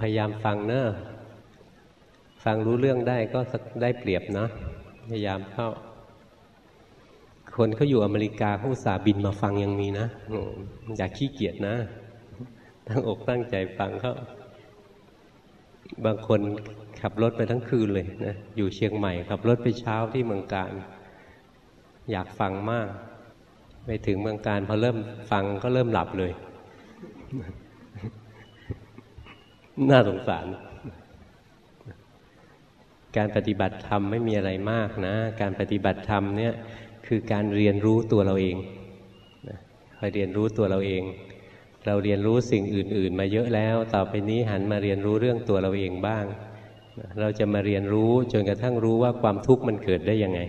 พยายามฟังเนอะฟังรู้เรื่องได้ก็ได้เปรียบเนาะพยายามเข้า คนเขาอยู่อเมริกาเขาสาบินมาฟังยังมีนะ อย่าขี้เกียจนะ ตั้งอกตั้งใจฟังเขาบางคนขับรถไปทั้งคืนเลยนะอยู่เชียงใหม่ขับรถไปเช้าที่เมืองการ อยากฟังมาก ไปถึงเมืองการพอเริ่มฟังก็เริ่มหลับเลย น่าสงสาร การปฏิบัติธรรมไม่มีอะไรมากนะ การปฏิบัติธรรมเนี่ยคือการเรียนรู้ตัวเราเองคอยเรียนรู้ตัวเราเอง เราเรียนรู้สิ่งอื่น ๆ มาเยอะแล้ว ต่อไปนี้หันมาเรียนรู้เรื่องตัวเราเองบ้าง เราจะมาเรียนรู้จนกระทั่งรู้ว่าความทุกข์มันเกิดได้ยังไง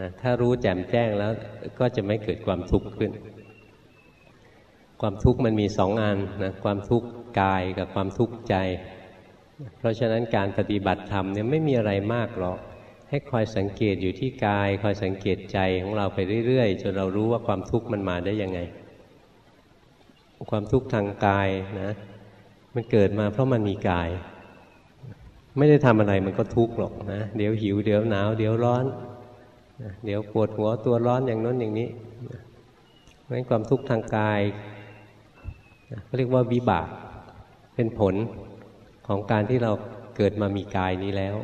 นะถ้ารู้แจ่มแจ้งแล้วก็จะไม่เกิดความทุกข์ขึ้น ความทุกข์มันมีสองอันนะความทุกข์กายกับความทุกข์ใจ เพราะฉะนั้นการปฏิบัติธรรมเนี่ยไม่มีอะไรมากหรอก ให้คอยสังเกตอยู่ที่กาย คอยสังเกตใจของเราไปเรื่อยๆ จนเรารู้ว่าความทุกข์มันมาได้ยังไง ความทุกข์ทางกายนะมันเกิดมาเพราะมันมีกาย ไม่ได้ทำอะไรมันก็ทุกข์หรอกนะ เดี๋ยวหิวเดี๋ยวหนาว เดี๋ยวร้อน เดี๋ยวปวดหัวตัวร้อนอย่างน้นอย่างนี้เพราะความทุกข์ทางกาย เขาเรียกว่าวิบาก เป็นผลของการที่เราเกิดมามีกายนี้แล้ว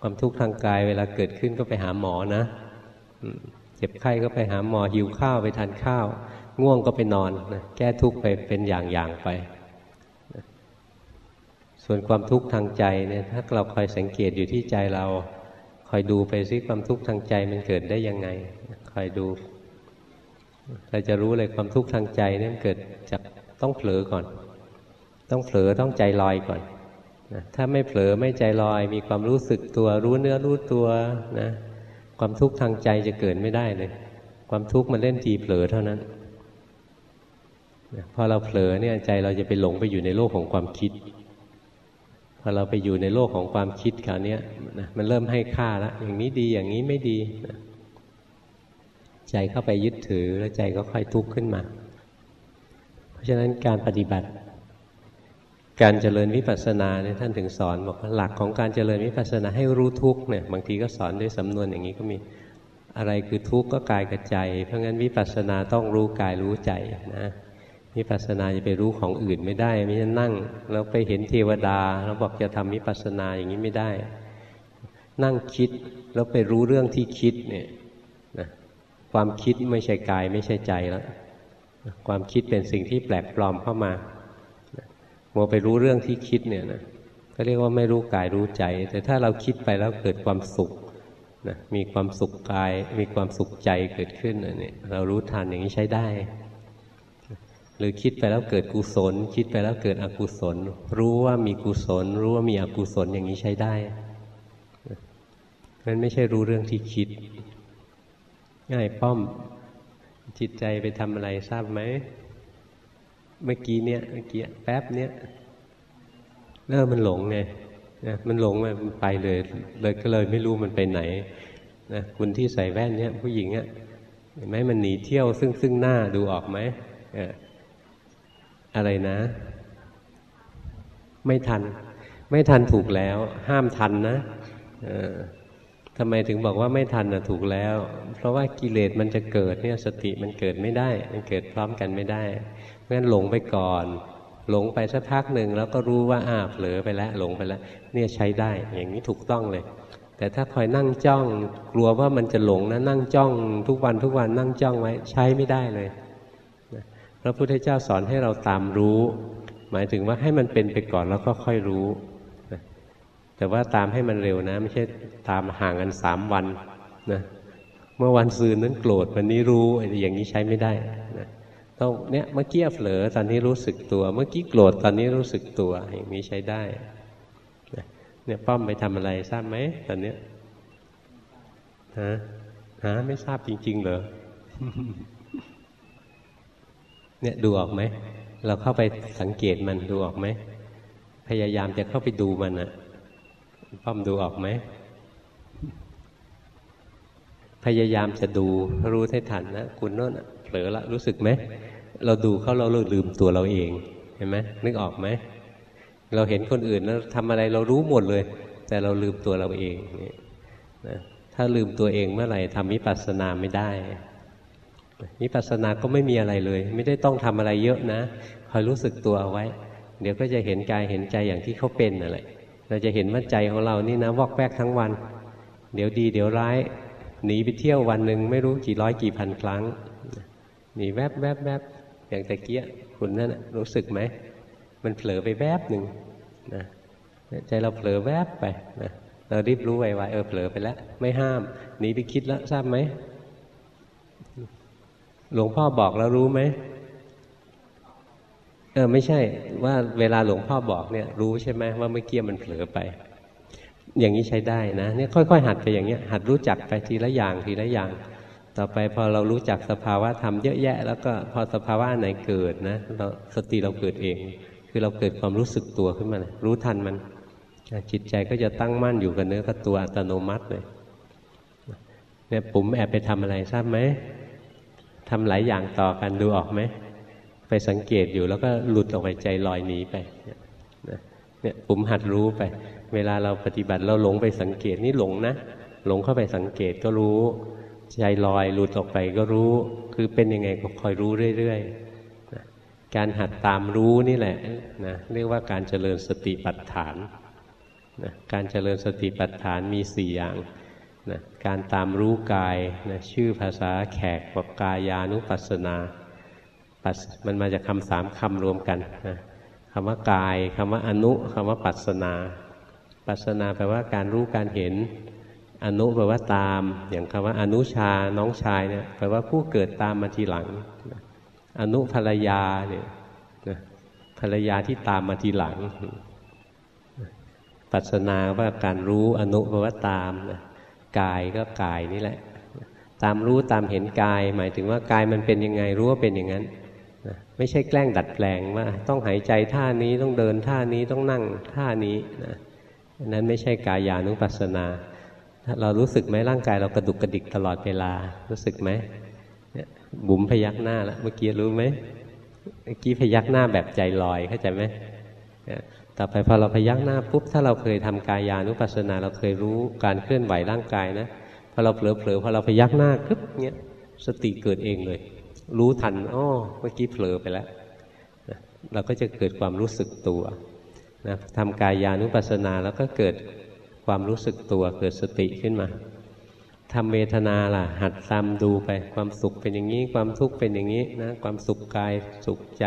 ความทุกข์ทางกายเวลาเกิดขึ้นก็ไปหาหมอนะเจ็บไข้ก็ไปหาหมอหิวข้าวไปทานข้าว ง่วงก็ไปนอนนะแก้ทุกข์ไปเป็นอย่างๆไป ส่วนความทุกข์ทางใจเนี่ยถ้าเราคอยสังเกตอยู่ที่ใจเราคอยดูไปซิความทุกข์ทางใจมันเกิดได้ยังไงคอยดูเราจะรู้เลยความทุกข์ทางใจเนี่ยมันเกิดจาก ต้องเผลอก่อน ต้องเผลอต้องใจลอยก่อนนะถ้าไม่เผลอไม่ใจลอย มีความรู้สึกตัวรู้เนื้อรู้ตัวนะความทุกข์ทางใจจะเกิดไม่ได้เลย ความทุกข์มันเล่นทีเผลอเท่านั้นพอเราเผลอเนี่ยใจเราจะไปหลงไปอยู่ในโลกของความคิด พอเราไปอยู่ในโลกของความคิดคราวนี้นะมันเริ่มให้ค่าแล้วอย่างนี้ดีอย่างนี้ไม่ดีนะใจเข้าไปยึดถือแล้วใจก็ค่อยทุกข์ขึ้นมา ราะฉะนั้นการปฏิบัติ การเจริญวิปัสสนาเนี่ยท่านถึงสอนบอกว่าหลักของการเจริญวิปัสสนาให้รู้ทุกเนี่ยบางทีก็สอนด้วยสำนวนอย่างนี้ก็มีอะไรคือทุกข์ก็กายกับใจ เพราะงั้นวิปัสสนาต้องรู้กายรู้ใจนะวิปัสสนาจะไปรู้ของอื่นไม่ได้ไม่ใช่นั่งแล้วไปเห็นเทวดาแล้วบอกจะทำวิปัสสนาอย่างนี้ไม่ได้ นั่งคิดแล้วไปรู้เรื่องที่คิดเนี่ยนะความคิดไม่ใช่กายไม่ใช่ใจแล้ว ความคิดเป็นสิ่งที่แปลกปลอมเข้ามามัวไปรู้เรื่องที่คิดเนี่ยนะก็เรียกว่าไม่รู้กายรู้ใจ แต่ถ้าเราคิดไปแล้วเกิดความสุขนะมีความสุขกาย มีความสุขใจเกิดขึ้นเนี่ยเรารู้ทันอย่างนี้ใช้ได้ หรือคิดไปแล้วเกิดกุศล คิดไปแล้วเกิดอกุศล รู้ว่ามีกุศล รู้ว่ามีอกุศลอย่างนี้ใช้ได้มันไม่ใช่รู้เรื่องที่คิด ง่ายป้อม จิตใจไปทำอะไรทราบไหม เมื่อกี้เนี่ยเมื่อกี้แป๊บเนี้ยเริ่มมันหลงไงนะมันหลงมันไปเลย เลยก็เลยไม่รู้มันไปไหนนะคุณที่ใส่แว่นเนี่ย ผู้หญิงอะ่ะเห็นไหมมันหนีเที่ยวซึ่งซึ่งหน้าดูออกไหมอะไรนะ ไม่ทัน ไม่ทันถูกแล้ว ห้ามทันนะ ทำไมถึงบอกว่าไม่ทันนะถูกแล้ว เพราะว่ากิเลสมันจะเกิดเนี่ยสติมันเกิดไม่ได้ มันเกิดพร้อมกันไม่ได้เพราะนั้นหลงไปก่อน หลงไปสักพักหนึ่งแล้วก็รู้ว่าอ้าเผลอไปแล้วหลงไปแล้วเนี่ยใช้ได้ อย่างนี้ถูกต้องเลย แต่ถ้าคอยนั่งจ้อง กลัวว่ามันจะหลงนะนั่งจ้อง ทุกวันทุกวันนั่งจ้องไว้ใช้ไม่ได้เลยพระพุทธเจ้าสอนให้เราตามรู้ หมายถึงว่าให้มันเป็นไปก่อนแล้วก็ค่อยรู้ แต่ว่าตามให้มันเร็วนะ ไม่ใช่ตามห่างกันสามวันนะเมื่อวันซืนนั้นโกรธวันนี้รู้อย่างนี้ใช้ไม่ได้นะต้องเนี่ยเมื่อกี้เผลอตอนนี้รู้สึกตัว เมื่อกี้โกรธตอนนี้รู้สึกตัวอย่างนี้ใช้ได้เนี่ยป้อมไปทำอะไรทราบไหมตอนเนี้ยฮะฮะไม่ทราบจริง ๆ เหรอเนี่ยดูออกไหมเราเข้าไปสังเกตมันดูออกไหมพยายามจะเข้าไปดูมันอะ ป้อมดูออกไหม พยายามจะดูรู้ให้ทันนะคุณโน่นเผลอละรู้สึกไหม เราดูเขาเราลืมตัวเราเอง เห็นไหมนึกออกไหม เราเห็นคนอื่นแล้วทำอะไรเรารู้หมดเลย แต่เราลืมตัวเราเองนี่นะถ้าลืมตัวเองเมื่อไหร่ทำวิปัสสนาไม่ได้วิปัสสนาก็ไม่มีอะไรเลย ไม่ได้ต้องทำอะไรเยอะนะคอยรู้สึกตัวเอาไว้ เดี๋ยวก็จะเห็นกายเห็นใจอย่างที่เขาเป็นนั่นแหละ เราจะเห็นว่าใจของเรานี่นะวอกแวกทั้งวัน เดี๋ยวดี เดี๋ยวร้าย หนีไปเที่ยววันหนึ่งไม่รู้กี่ร้อยกี่พันครั้ง หนีแวบแวบแวบอย่างตะเกียคุณนั่นรู้สึกไหม มันเผลอไปแวบหนึ่งนะใจเราเผลอแวบไปนะเรารีบรู้ไวๆเออเผลอไปแล้ว ไม่ห้ามหนีไปคิดแล้วทราบไหมหลวงพ่อบอกแล้วรู้ไหม เออไม่ใช่ว่าเวลาหลวงพ่อบอกเนี่ย รู้ใช่ไหมว่าเมื่อกี้มันเผลอไป อย่างนี้ใช้ได้นะเนี่ยค่อย ๆ หัดไปอย่างเงี้ย หัดรู้จักไปทีละอย่างทีละอย่าง ต่อไปพอเรารู้จักสภาวะธรรมเยอะแยะ แล้วก็พอสภาวะไหนเกิดนะเราสติเราเกิดเอง คือเราเกิดความรู้สึกตัวขึ้นมารู้ทันมันจิตใจก็จะตั้งมั่นอยู่กับเนื้อกับตัวอัตโนมัติเลยเนี่ยปุ๋มแอบไปทำอะไรทราบไหมทำหลายอย่างต่อกันดูออกไหม ไปสังเกตอยู่แล้วก็หลุดออกไปใจลอยหนีไปเนี่ยผมหัดรู้ไป เวลาเราปฏิบัติเราหลงไปสังเกตนี่หลงนะหลงเข้าไปสังเกตก็รู้ใจลอยหลุดออกไปก็รู้ คือเป็นยังไงก็คอยรู้เรื่อยๆการหัดตามรู้นี่แหละนะเรียกว่าการเจริญสติปัฏฐานนะการเจริญสติปัฏฐานมีสี่อย่างนะการตามรู้กายนะชื่อภาษาแขกว่ากายานุปัสสนา มันมาจากคำสามคำรวมกันนะคำว่ากายคำว่าอนุคำว่าปัสนา ปัสนาแปลว่าการรู้การเห็น อนุแปลว่าตาม อย่างคำว่าอนุชาน้องชายเนี่ยแปลว่าผู้เกิดตามมาทีหลัง อนุภรรยาเนี่ยภรรยาที่ตามมาทีหลัง ปัสนาว่าการรู้อนุแปลว่าตามนะกายก็กายนี่แหละ ตามรู้ตามเห็นกาย หมายถึงว่ากายมันเป็นยังไงรู้ว่าเป็นอย่างนั้น ไม่ใช่แกล้งดัดแปลงว่าต้องหายใจท่านี้ต้องเดินท่านี้ต้องนั่งท่านี้นะนั้นไม่ใช่กายานุปัสสนา เรารู้สึกไหมร่างกายเรากระดุกกระดิกตลอดเวลารู้สึกไหมบุ๋มพยักหน้าแล้วเมื่อกี้รู้ไหมเมื่อกี้พยักหน้าแบบใจลอยเข้าใจไหมต่อไปพอเราพยักหน้าปุ๊บถ้าเราเคยทำกายานุปัสสนา เราเคยรู้การเคลื่อนไหวร่างกายนะพอเราเผลอๆพอเราพยักหน้าคึบเนี้ยสติเกิดเองเลย รู้ทันอ้อเมื่อกี้เผลอไปแล้วเราก็จะเกิดความรู้สึกตัวนะทำกายานุปัสสนาแล้วก็เกิดความรู้สึกตัวเกิดสติขึ้นมาทำเวทนาล่ะ หัดตามดูไป ความสุขเป็นอย่างนี้ ความทุกข์เป็นอย่างนี้นะความสุขกายสุขใจ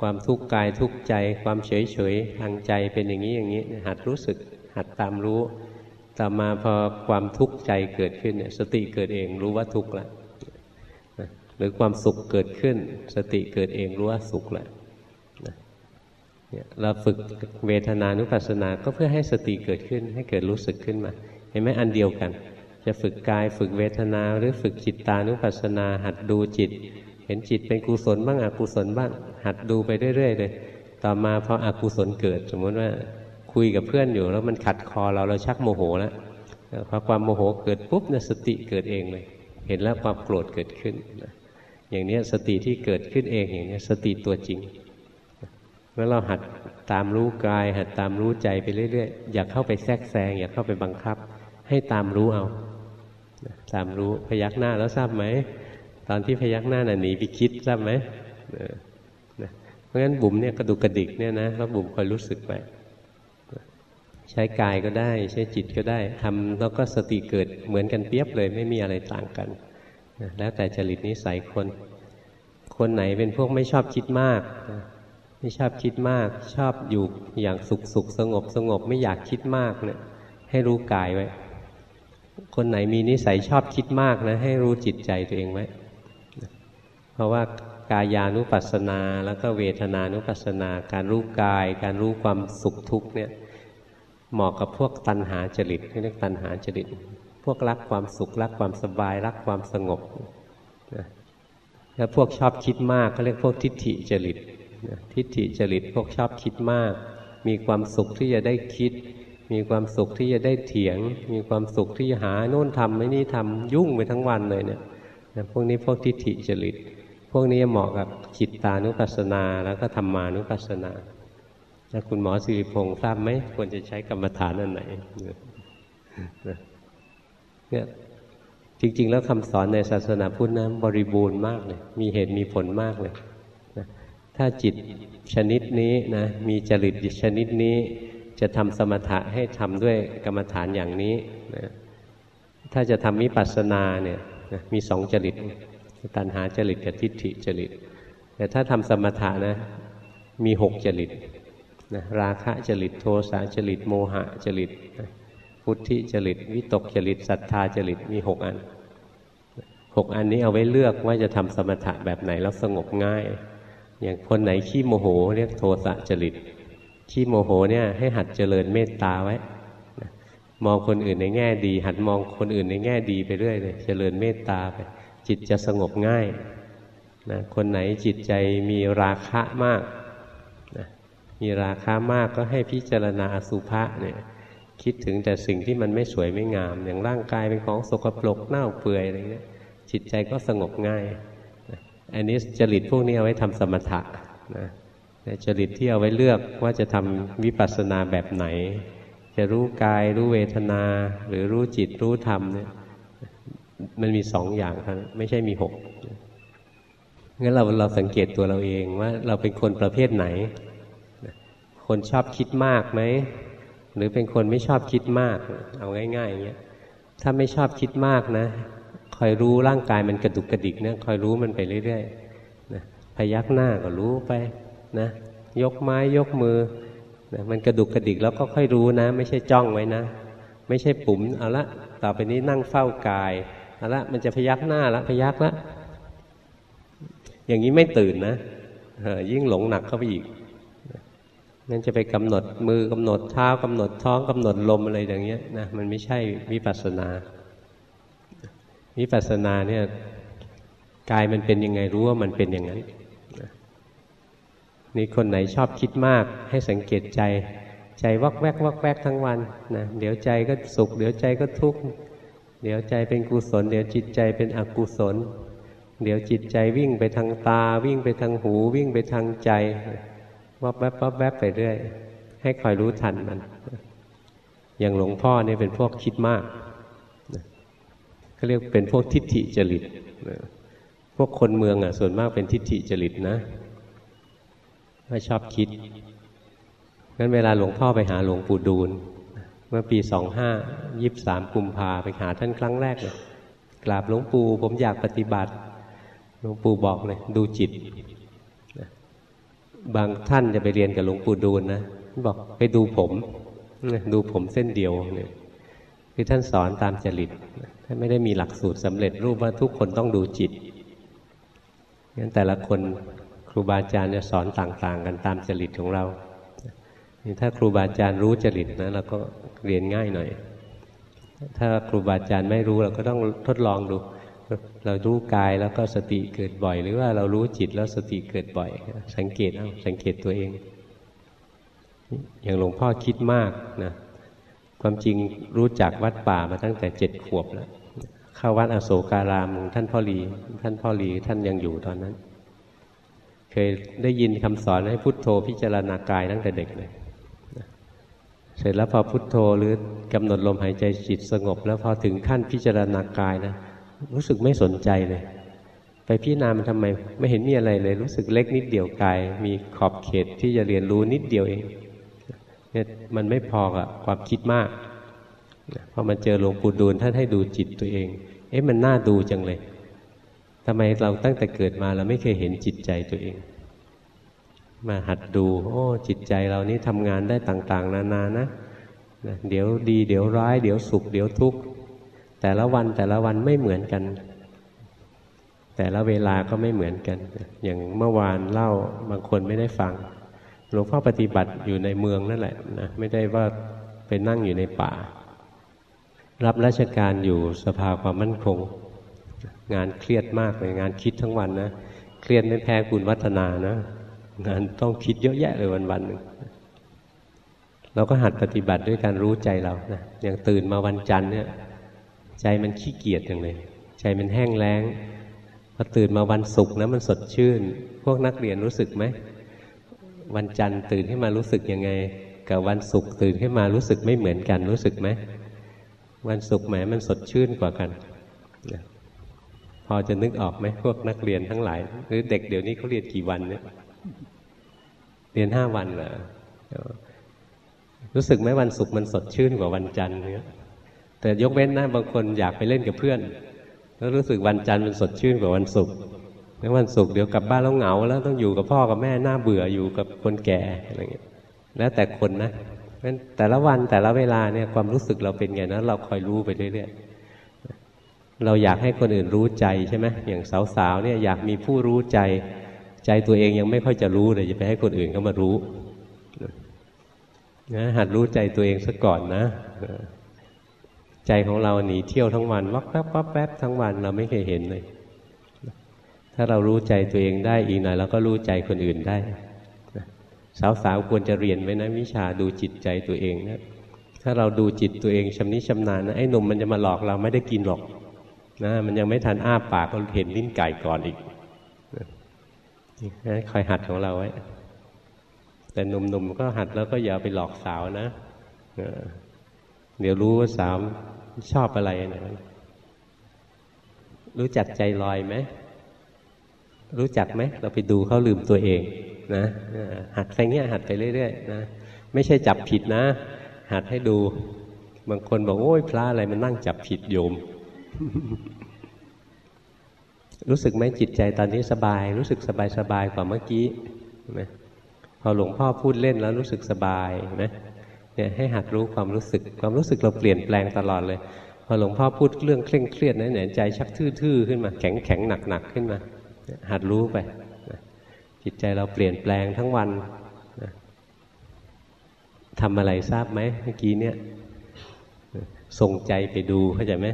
ความทุกข์กายทุกข์ใจ ความเฉยเฉยทางใจเป็นอย่างนี้อย่างนี้ หัดรู้สึก หัดตามรู้ ต่อมาพอความทุกข์ใจเกิดขึ้นเนี่ยสติเกิดเองรู้ว่าทุกข์แล้ว หรือความสุขเกิดขึ้น สติเกิดเองรู้ว่าสุขแหละเราฝึกเวทนานุปัสสนาก็เพื่อให้สติเกิดขึ้น ให้เกิดรู้สึกขึ้นมา เห็นไหมอันเดียวกัน จะฝึกกายฝึกเวทนาหรือฝึกจิตตานุปัสสนา หัดดูจิต เห็นจิตเป็นกุศลบ้างอกุศลบ้าง หัดดูไปเรื่อยๆเลยต่อมาพออกุศลเกิด สมมติว่าคุยกับเพื่อนอยู่ แล้วมันขัดคอเราเราชักโมโหแล้วพอความโมโหเกิดปุ๊บเนี่ยสติเกิดเองเลย เห็นแล้วความโกรธเกิดขึ้นนะ อย่างนี้สติที่เกิดขึ้นเองอย่างนี้สติตัวจริงแล้วเราหัดตามรู้กาย หัดตามรู้ใจไปเรื่อยๆ อย่าเข้าไปแทรกแซงอย่าเข้าไปบังคับ ให้ตามรู้เอาตามรู้พยักหน้าแล้วทราบไหมตอนที่พยักหน้าน่ะหนีไปคิดทราบไหมเพราะฉะนั้นบุ๋มเนี่ยกระดุกกระดิกเนี่ยนะแล้วบุ๋มคอยรู้สึกไปใช้กายก็ได้ ใช้จิตก็ได้ทำแล้วก็สติเกิดเหมือนกันเปียบเลยไม่มีอะไรต่างกัน แล้วแต่จริตนิสัยคน คนไหนเป็นพวกไม่ชอบคิดมากไม่ชอบคิดมาก ชอบอยู่อย่างสุขสุขสงบสงบไม่อยากคิดมากเนี่ยให้รู้กายไว้ คนไหนมีนิสัยชอบคิดมากนะ ให้รู้จิตใจตัวเองไว้ เพราะว่ากายานุปัสสนาแล้วก็เวทนานุปัสสนา การรู้กาย การรู้ความสุขทุกข์เนี่ยเหมาะกับพวกตัณหาจริตเรียกตัณหาจริต พวกรักความสุขรักความสบาย รักความสงบนะแล้วพวกชอบคิดมากเขาเรียกพวกทิฏฐิจริตนะทิฏฐิจริตพวกชอบคิดมาก มีความสุขที่จะได้คิด มีความสุขที่จะได้เถียง มีความสุขที่จะหาโน่นทำไม่นี่ทำยุ่งไปทั้งวันเลยเนี่ยนะพวกนี้พวกทิฏฐิจริต พวกนี้เหมาะกับจิตตานุปัสสนาแล้วก็ธรรมานุปัสสนาถ้าคุณหมอสิริพงศ์ทราบไหมควรจะใช้กรรมฐานอันไหน เนี่ยจริง ๆ แล้วคำสอนในศาสนาพุทธนะบริบูรณ์มากเลย มีเหตุมีผลมากเลยนะถ้าจิตชนิดนี้นะมีจริตชนิดนี้ จะทำสมถะให้ทำด้วยกรรมฐานอย่างนี้นะถ้าจะทำมิปัสสนาเนี่ยนะมีสองจริตตัณหาจริตกับทิฏฐิจริต แต่ถ้าทำสมถะนะมีหกจริตนะราคะจริตโทสะจริตโมหะจริตนะ พุทธิจริตวิตกจริตศรัทธาจริตมีหกอันหกอันนี้เอาไว้เลือกว่าจะทำสมถะแบบไหนแล้วสงบง่าย อย่างคนไหนขี้โมโหเรียกโทสะจริตขี้โมโหเนี่ยให้หัดเจริญเมตตาไว้มองคนอื่นในแง่ดี หัดมองคนอื่นในแง่ดีไปเรื่อยเลยเจริญเมตตาไป จิตจะสงบง่ายนะคนไหนจิตใจมีราคะมากนะมีราคะมากก็ให้พิจารณาอสุภะเนี่ย คิดถึงแต่สิ่งที่มันไม่สวยไม่งาม อย่างร่างกายเป็นของสกปรกเน่าเปื่อยอะไรเงี้ยจิตใจก็สงบง่ายอันนี้จริตพวกนี้เอาไว้ทำสมถะนะจริตที่เอาไว้เลือกว่าจะทำวิปัสสนาแบบไหน จะรู้กายรู้เวทนา หรือรู้จิตรู้ธรรมเนี่ยมันมีสองอย่างครับไม่ใช่มีหกงั้นเราเราสังเกตตัวเราเองว่าเราเป็นคนประเภทไหน คนชอบคิดมากไหม หรือเป็นคนไม่ชอบคิดมาก เอาง่ายๆอย่างเงี้ยถ้าไม่ชอบคิดมากนะ คอยรู้ร่างกายมันกระดุกกระดิกเนี่ยคอยรู้มันไปเรื่อยๆนะพยักหน้าก็รู้ไปนะ ยกไม้ยกมือนะมันกระดุกกระดิกแล้วก็ค่อยรู้นะ ไม่ใช่จ้องไว้นะ ไม่ใช่ปุ่มเอาละต่อไปนี้นั่งเฝ้ากายเอาละมันจะพยักหน้าละพยักละอย่างนี้ไม่ตื่นนะยิ่งหลงหนักเข้าไปอีก นั่นจะไปกำหนดมือกำหนดเท้ากำหนดท้องกำหนดลมอะไรอย่างเงี้ยนะมันไม่ใช่วิปัสสนาวิปัสสนาเนี่ยกายมันเป็นยังไงรู้ว่ามันเป็นอย่างนั้นนี่คนไหนชอบคิดมากให้สังเกตใจใจวักแวกวักแวกทั้งวันนะเดี๋ยวใจก็สุข เดี๋ยวใจก็ทุกข์เดี๋ยวใจเป็นกุศล เดี๋ยวจิตใจเป็นอกุศล เดี๋ยวจิตใจวิ่งไปทางตาวิ่งไปทางหู วิ่งไปทางใจ วับแวบวับแวบไปเรื่อย ให้คอยรู้ทันมัน อย่างหลวงพ่อเนี่ยเป็นพวกคิดมากก็เรียกเป็นพวกทิฏฐิจริตพวกคนเมืองอะ ส่วนมากเป็นทิฏฐิจริตนะว่ชอบคิดงั้นเวลาหลวงพ่อไปหาหลวงปู่ดูล เมื่อปีสองห้ายิบสามกุมภาไปหาท่านครั้งแรกเลยกราบหลวงปู่ผมอยากปฏิบัติ หลวงปู่บอกเลย ดูจิต บางท่านจะไปเรียนกับหลวงปู่ดูลนะบอกไปดูผมดูผมเส้นเดียวเนี่ยคือท่านสอนตามจริตท่านไม่ได้มีหลักสูตรสำเร็จรูปว่าทุกคนต้องดูจิตงั้นแต่ละคนครูบาอาจารย์จะสอนต่าง ๆ กันตามจริตของเราถ้าครูบาอาจารย์รู้จริตนะเราก็เรียนง่ายหน่อย ถ้าครูบาอาจารย์ไม่รู้เราก็ต้องทดลองดู เรารู้กายแล้วก็สติเกิดบ่อย หรือว่าเรารู้จิตแล้วสติเกิดบ่อย สังเกตเอาสังเกตตัวเอง อย่างหลวงพ่อคิดมากนะความจริงรู้จักวัดป่ามาตั้งแต่เจ็ดขวบแล้วเข้าวัดอโศการามของท่านพ่อหลี ท่านพ่อหลีท่านยังอยู่ตอนนั้น เคยได้ยินคำสอนให้พุทโธพิจารณากายตั้งแต่เด็กเลยเสร็จแล้วพอพุทโธหรือกำหนดลมหายใจจิตสงบ แล้วพอถึงขั้นพิจารณากายนะ รู้สึกไม่สนใจเลย ไปพิจารณามันทำไม ไม่เห็นมีอะไรเลย รู้สึกเล็กนิดเดียวกาย มีขอบเขตที่จะเรียนรู้นิดเดียวเองเนี่ยมันไม่พอกับความคิดมากพอมันเจอหลวงปู่ดูลท่านให้ดูจิตตัวเอง เอ๊ะมันน่าดูจังเลยทำไมเราตั้งแต่เกิดมาเราไม่เคยเห็นจิตใจตัวเอง มาหัดดู โอ้ จิตใจเรานี้ทำงานได้ต่าง ๆ นานานะเดี๋ยวดี เดี๋ยวร้าย เดี๋ยวสุข เดี๋ยวทุกข์ แต่ละวันแต่ละวันไม่เหมือนกัน แต่ละเวลาก็ไม่เหมือนกัน อย่างเมื่อวานเล่าบางคนไม่ได้ฟังหลวงพ่อปฏิบัติอยู่ในเมืองนั่นแหละนะไม่ได้ว่าไปนั่งอยู่ในป่า รับราชการอยู่สภาความมั่นคง งานเครียดมากเลยงานคิดทั้งวันนะเครียดไม่แพ้คุณวัฒนานะงานต้องคิดเยอะแยะเลยวันวันหนึ่งเราก็หัดปฏิบัติด้วยการรู้ใจเรานะอย่างตื่นมาวันจันทร์เนี่ย ใจมันขี้เกียจอย่างเลย ใจมันแห้งแล้งพอตื่นมาวันศุกร์นะมันสดชื่น พวกนักเรียนรู้สึกไหมวันจันทร์ตื่นขึ้นมารู้สึกยังไง กับวันศุกร์ตื่นขึ้นมารู้สึกไม่เหมือนกันรู้สึกไหมวันศุกร์แหมมันสดชื่นกว่ากันพอจะนึกออกไหมพวกนักเรียนทั้งหลาย หรือเด็กเดี๋ยวนี้เขาเรียนกี่วันเนี่ยเรียนห้าวันเหรอรู้สึกไหมวันศุกร์มันสดชื่นกว่าวันจันทร์เนี่ย แต่ยกเว้นนะบางคนอยากไปเล่นกับเพื่อน แล้วรู้สึกวันจันทร์มันสดชื่นกว่าวันศุกร์แล้ววันศุกร์เดี๋ยวกลับบ้านแล้วเหงา แล้วต้องอยู่กับพ่อกับแม่น้าเบื่ออยู่กับคนแก่อะไรเงี้ยแล้วแต่คนนะแต่ละวันแต่ละเวลาเนี่ยความรู้สึกเราเป็นไงนะเราคอยรู้ไปเรื่อยๆเราอยากให้คนอื่นรู้ใจใช่ไหมอย่างสาวๆเนี่ยอยากมีผู้รู้ใจ ใจตัวเองยังไม่ค่อยจะรู้เลยจะไปให้คนอื่นเขามารู้นะหัดรู้ใจตัวเองซะก่อนนะ ใจของเราหนีเที่ยวทั้งวันวักแป๊บวักแป๊บทั้งวันเราไม่เคยเห็นเลย ถ้าเรารู้ใจตัวเองได้อีกหน่อยเราก็รู้ใจคนอื่นได้สาวๆควรจะเรียนไว้นะวิชาดูจิตใจตัวเองนะถ้าเราดูจิตตัวเองชำนิชำนาญนะไอ้หนุ่มมันจะมาหลอกเราไม่ได้กินหรอกนะมันยังไม่ทันอ้าปากก็เห็นลิ้นไก่ก่อนอีกนะคอยหัดของเราไว้ แต่หนุ่มๆก็หัดแล้วก็อย่าไปหลอกสาวนะ เดี๋ยวรู้ว่าสาว ชอบอะไรนะรู้จักใจลอยไหมรู้จักไหมเราไปดูเขาลืมตัวเองนะหัดไปเงี้ยหัดไปเรื่อยๆนะไม่ใช่จับผิดนะ หัดให้ดู บางคนบอกโอ้ยพระอะไรมันนั่งจับผิดโยม รู้สึกไหมจิตใจตอนนี้สบาย รู้สึกสบายสบายกว่าเมื่อกี้นะพอหลวงพ่อพูดเล่นแล้วรู้สึกสบายนะ เนี่ยให้หัดรู้ความรู้สึก ความรู้สึกเราเปลี่ยนแปลงตลอดเลย พอหลวงพ่อพูดเรื่องเคร่งเครียดนะเนี่ยใจชักทื่อๆขึ้นมา แข็งแข็งหนักหนักขึ้นมา หัดรู้ไป จิตใจเราเปลี่ยนแปลงทั้งวันทำอะไรทราบไหมเมื่อกี้เนี่ยส่งใจไปดูเข้าใจไหม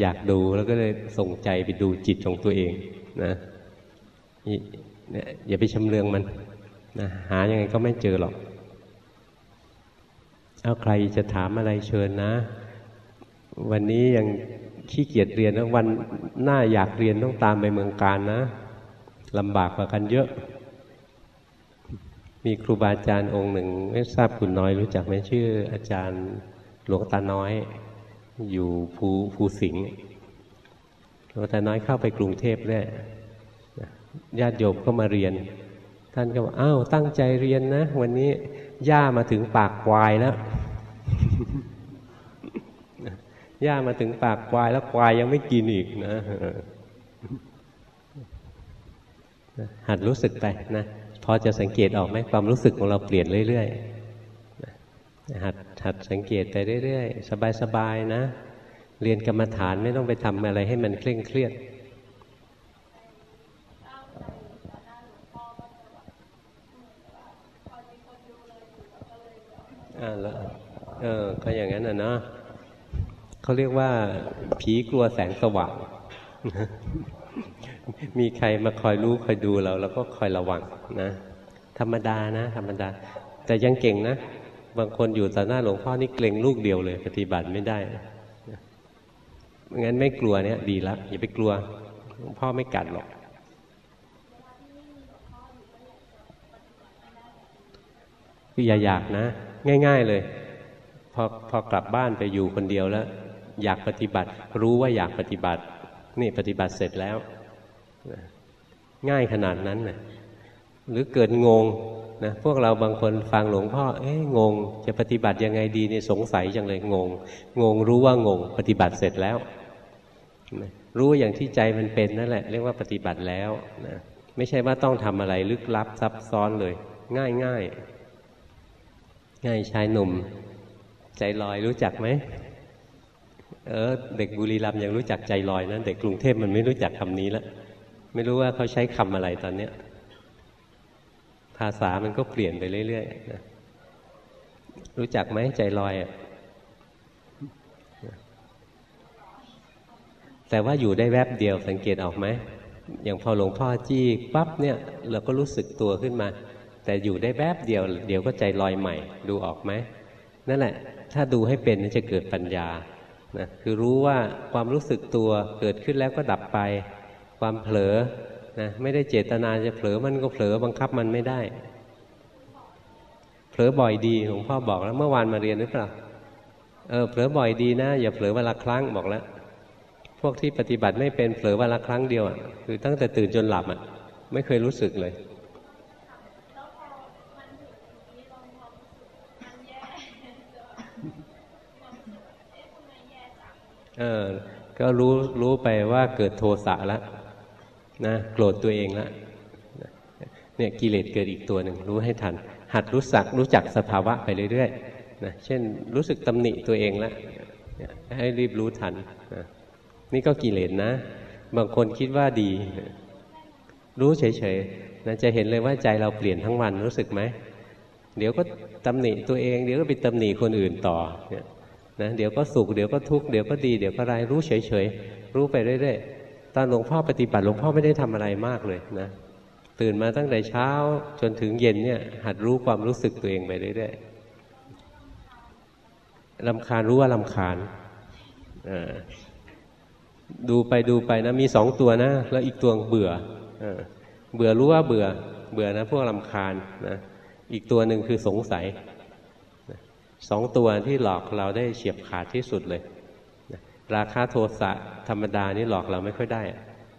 อยากดูแล้วก็เลยส่งใจไปดูจิตของตัวเองนะอย่าไปชำเลืองมันนะหายังไงก็ไม่เจอหรอก เอาใครจะถามอะไรเชิญนะ วันนี้ยังขี้เกียจเรียนแล้ววันหน้าอยากเรียนต้องตามไปเมืองการนะลำบากกว่ากันเยอะ มีครูบาอาจารย์องค์หนึ่ง ไม่ทราบคุณน้อยรู้จักไหมชื่อ อาจารย์หลวงตาน้อย อยู่ภูภูสิงห์หลวงตาน้อยเข้าไปกรุงเทพเนี่ยญาติโยมก็มาเรียน ท่านก็บอกอ้าวตั้งใจเรียนนะ วันนี้ย่ามาถึงปากควายแล้ว ย่ามาถึงปากควายแล้วควายยังไม่กินอีกนะหัดรู้สึกไปนะพอจะสังเกตออกไหมความรู้สึกของเราเปลี่ยนเรื่อยๆหัดหัดสังเกตไปเรื่อยๆ สบายๆนะ เรียนกรรมฐานไม่ต้องไปทำอะไรให้มันเคร่งเครียดอ่าแล้ว เออ ก็อย่างนั้นนะเนาะเขาเรียกว่า ผีกลัวแสงสว่างมีใครมาคอยรู้คอยดูเรา แล้วก็คอยระวังนะ ธรรมดานะ ธรรมดา แต่ยังเก่งนะ บางคนอยู่ต่อหน้าหลวงพ่อนี่เกรงลูกเดียวเลย ปฏิบัติไม่ได้งั้นไม่กลัวเนี่ย ดีแล้วอย่าไปกลัวหลวงพ่อไม่กัดหรอกคืออย่าอยากนะ ง่าย ๆเลย พอพอกลับบ้านไปอยู่คนเดียวแล้ว อยากปฏิบัติ รู้ว่าอยากปฏิบัติ นี่ปฏิบัติเสร็จแล้วง่ายขนาดนั้นนะหรือเกิดงงนะพวกเราบางคนฟังหลวงพ่อ เอ๊ะงง จะปฏิบัติยังไงดีเนี่ยสงสัยจังเลยงง งงรู้ว่างง ปฏิบัติเสร็จแล้วนะรู้อย่างที่ใจมันเป็นนั่นแหละ เรียกว่าปฏิบัติแล้วนะไม่ใช่ว่าต้องทำอะไรลึกลับซับซ้อนเลย ง่ายง่ายง่ายชายหนุ่ม ใจลอยรู้จักไหมเออเด็กบุรีรัมย์ยังรู้จักใจลอยนะเด็กกรุงเทพมันไม่รู้จักคำนี้แล้วไม่รู้ว่าเขาใช้คำอะไรตอนเนี้ยภาษามันก็เปลี่ยนไปเรื่อยๆนะรู้จักไหมใจลอยอะแต่ว่าอยู่ได้แวบเดียวสังเกตออกไหมอย่างพอหลวงพ่อจี้ปั๊บเนี่ยเราก็รู้สึกตัวขึ้นมา แต่อยู่ได้แวบเดียว เดี๋ยวก็ใจลอยใหม่ดูออกไหมนั่นแหละ ถ้าดูให้เป็นจะเกิดปัญญานะคือรู้ว่าความรู้สึกตัวเกิดขึ้นแล้วก็ดับไป ความเผลอนะไม่ได้เจตนาจะเผลอมันก็เผลอบังคับมันไม่ได้ เผลอบ่อยดีหลวงพ่อบอกแล้วเมื่อวานมาเรียนหรือเปล่าเออเผลอบ่อยดีนะ อย่าเผลอเวลาครั้งบอกแล้ว พวกที่ปฏิบัติไม่เป็นเผลอเวลาครั้งเดียวอะคือตั้งแต่ตื่นจนหลับอะไม่เคยรู้สึกเลย เออ ก็รู้รู้ไปว่าเกิดโทสะแล้วนะโกรธตัวเองแล้วเนี่ยกิเลสเกิดอีกตัวหนึ่งรู้ให้ทัน หัดรู้สักรู้จักสภาวะไปเรื่อยๆนะเช่นรู้สึกตำหนิตัวเองแล้วให้รีบรู้ทันนะนี่ก็กิเลสนะ บางคนคิดว่าดี รู้เฉยๆนะจะเห็นเลยว่าใจเราเปลี่ยนทั้งวันรู้สึกไหม เดี๋ยวก็ตำหนิตัวเอง เดี๋ยวก็ไปตำหนิคนอื่นต่อเนี่ย นะเดี๋ยวก็สุขเดี๋ยวก็ทุกข์เดี๋ยวก็ดีเดี๋ยวก็ร้ายรู้เฉยๆรู้ไปเรื่อยๆตอนหลวงพ่อปฏิบัติหลวงพ่อไม่ได้ทำอะไรมากเลยนะตื่นมาตั้งแต่เช้าจนถึงเย็นเนี่ย หัดรู้ความรู้สึกตัวเองไปเรื่อยๆลำคาญรู้ว่าลำคาญดูไปดูไปนะมีสองตัวนะแล้วอีกตัวเบื่อเบื่อรู้ว่าเบื่อ เบื่อนะ พวกลำคาญนะอีกตัวหนึ่งคือสงสัย สองตัวที่หลอกเราได้เฉียบขาดที่สุดเลยราคาโทสะธรรมดานี่หลอกเราไม่ค่อยได้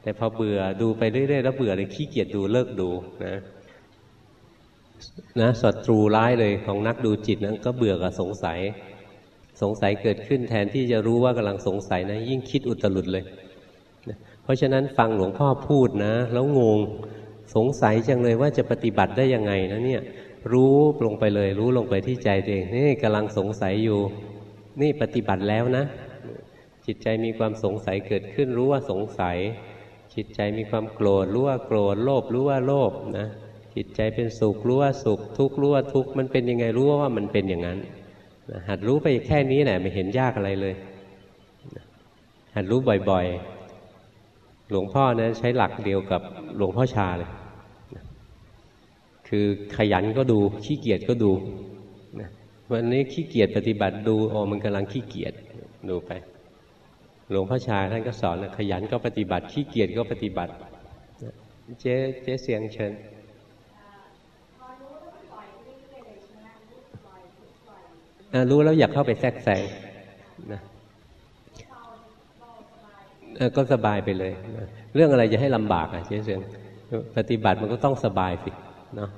แต่พอเบื่อดูไปเรื่อยๆแล้วเบื่อเลยขี้เกียจดูเลิกดูนะนะศัตรูร้ายเลยของนักดูจิตนั้นก็เบื่อกับสงสัย สงสัยเกิดขึ้นแทนที่จะรู้ว่ากำลังสงสัยนะ ยิ่งคิดอุตรุดเลยเพราะฉะนั้นฟังหลวงพ่อพูดนะ แล้วงงสงสัยจังเลยว่าจะปฏิบัติได้ยังไงนะเนี่ย รู้ลงไปเลย รู้ลงไปที่ใจตัวเองนี่กำลังสงสัยอยู่ นี่ปฏิบัติแล้วนะ จิตใจมีความสงสัยเกิดขึ้นรู้ว่าสงสัย จิตใจมีความโกรธรู้ว่าโกรธโลภรู้ว่าโลภนะจิตใจเป็นสุขรู้ว่าสุข ทุกข์รู้ว่าทุกข์มันเป็นยังไงรู้ว่ามันเป็นอย่างนั้นหัดรู้ไปแค่นี้แหละไม่เห็นยากอะไรเลย หัดรู้บ่อยๆ หลวงพ่อนะใช้หลักเดียวกับหลวงพ่อชาเลย คือขยันก็ดูขี้เกียจก็ดูนะวันนี้ขี้เกียจปฏิบัติดูอ๋อมันกำลังขี้เกียจดูไป หลวงพ่อชาท่านก็สอนนะขยันก็ปฏิบัติขี้เกียจก็ปฏิบัติเจ๊เจ๊เสียงเชิญรู้แล้วอยากเข้าไปแทรกแซงนะก็สบายไปเลยนะเรื่องอะไรจะให้ลำบากอะเจ๊เสียงปฏิบัติมันก็ต้องสบายสิ เนาะ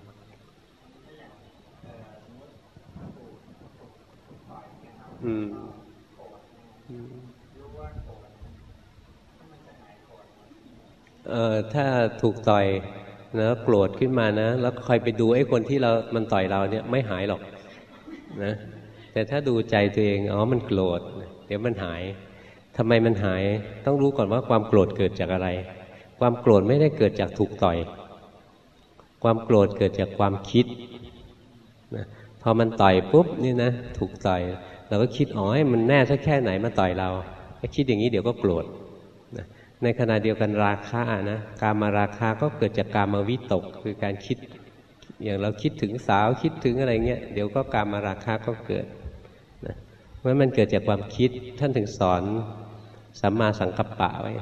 อืมเอ่อถ้าถูกต่อยนะโกรธขึ้นมานะ แล้วคอยไปดูไอ้คนที่เรา มันต่อยเราเนี่ยไม่หายหรอกนะ แต่ถ้าดูใจตัวเอง อ๋อ มันโกรธ เดี๋ยวมันหายทำไมมันหาย ต้องรู้ก่อนว่าความโกรธเกิดจากอะไร ความโกรธไม่ได้เกิดจากถูกต่อย ความโกรธเกิดจากความคิดนะพอมันต่อยปุ๊บนี่นะถูกต่อยเราก็คิดอ๋อมันแน่สักแค่ไหนมาต่อยเราถ้าคิดอย่างนี้เดี๋ยวก็โกรธนะในขณะเดียวกันราคะนะการมาราคาก็เกิดจากการมาวิตกคือการคิด อย่างเราคิดถึงสาวคิดถึงอะไรเงี้ยเดี๋ยวก็การมาราคาก็เกิดนะเพราะมันเกิดจากความคิดท่านถึงสอนสัมมาสังกัปปะไว้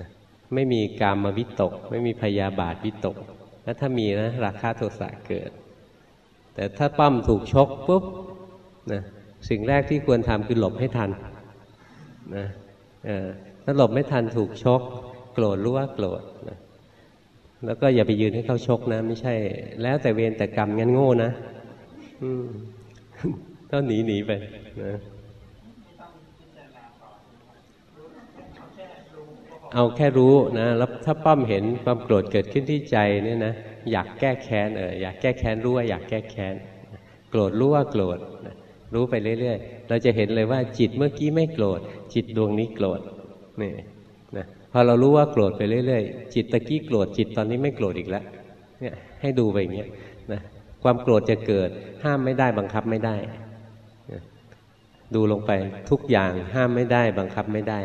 นะไม่มีการมาวิตก ไม่มีพยาบาทวิตก แล้วถ้ามีนะราคาโทสะเกิด แต่ถ้าปั้มถูกชกปุ๊บนะสิ่งแรกที่ควรทำคือหลบให้ทันนะถ้าหลบไม่ทันถูกชก โกรธรู้ว่าโกรธนะแล้วก็อย่าไปยืนให้เขาชกนะ ไม่ใช่ แล้วแต่เวรแต่กรรมงั้นโง่นะต้องหนีหนีไปนะ เอาแค่รู้นะแล้วถ้าป้อมเห็นความโกรธเกิดขึ้นที่ใจเนี่ยนะอยากแก้แค้นเอออยากแก้แค้นรู้ว่าอยากแก้แค้นโกรธรู้ว่าโกรธรู้ไปเรื่อยๆ เราจะเห็นเลยว่าจิตเมื่อกี้ไม่โกรธ จิตดวงนี้โกรธนี่นะพอเรารู้ว่าโกรธไปเรื่อยๆ จิตตะกี้โกรธจิตตอนนี้ไม่โกรธอีกแล้วเนี่ยให้ดูไปอย่างเงี้ยนะความโกรธจะเกิดห้ามไม่ได้บังคับไม่ได้ ดูลงไปทุกอย่างห้ามไม่ได้บังคับไม่ได้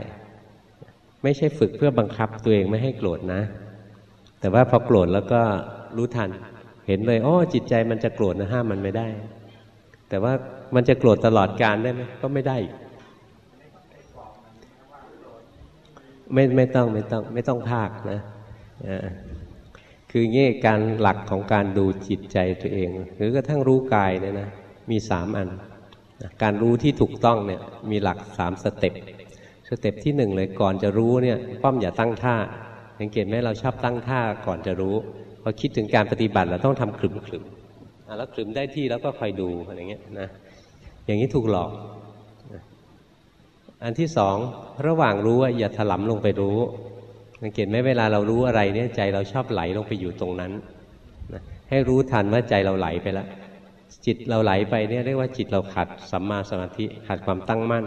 ไม่ใช่ฝึกเพื่อบังคับตัวเองไม่ให้โกรธนะ แต่ว่าพอโกรธแล้วก็รู้ทัน เห็นเลยอ๋อจิตใจมันจะโกรธนะห้ามมันไม่ได้ แต่ว่ามันจะโกรธตลอดการได้ไหมก็ไม่ได้ ไม่ไม่ต้องไม่ต้องไม่ต้องภาคนะคือเงี้การหลักของการดูจิตใจตัวเอง หรือกระทั่งรู้กายเนี่ยนะมีสามอัน การรู้ที่ถูกต้องเนี่ยมีหลักสาม step step ที่หนึ่งเลยก่อนจะรู้เนี่ยป้อมอย่าตั้งท่าสังเกตไหมเราชอบตั้งท่าก่อนจะรู้พอคิดถึงการปฏิบัติเราต้องทำขลุ่มขลุ่มแล้วขลุ่มได้ที่แล้วก็คอยดูอะไรเงี้ยนะอย่างนี้ถูกหลอกอันที่สองระหว่างรู้อย่าถลำลงไปรู้สังเกตไหมเวลาเรารู้อะไรเนี่ยใจเราชอบไหลลงไปอยู่ตรงนั้นนะให้รู้ทันว่าใจเราไหลไปแล้วจิตเราไหลไปเนี่ยเรียกว่าจิตเราขาดสัมมาสมาธิขาดความตั้งมั่น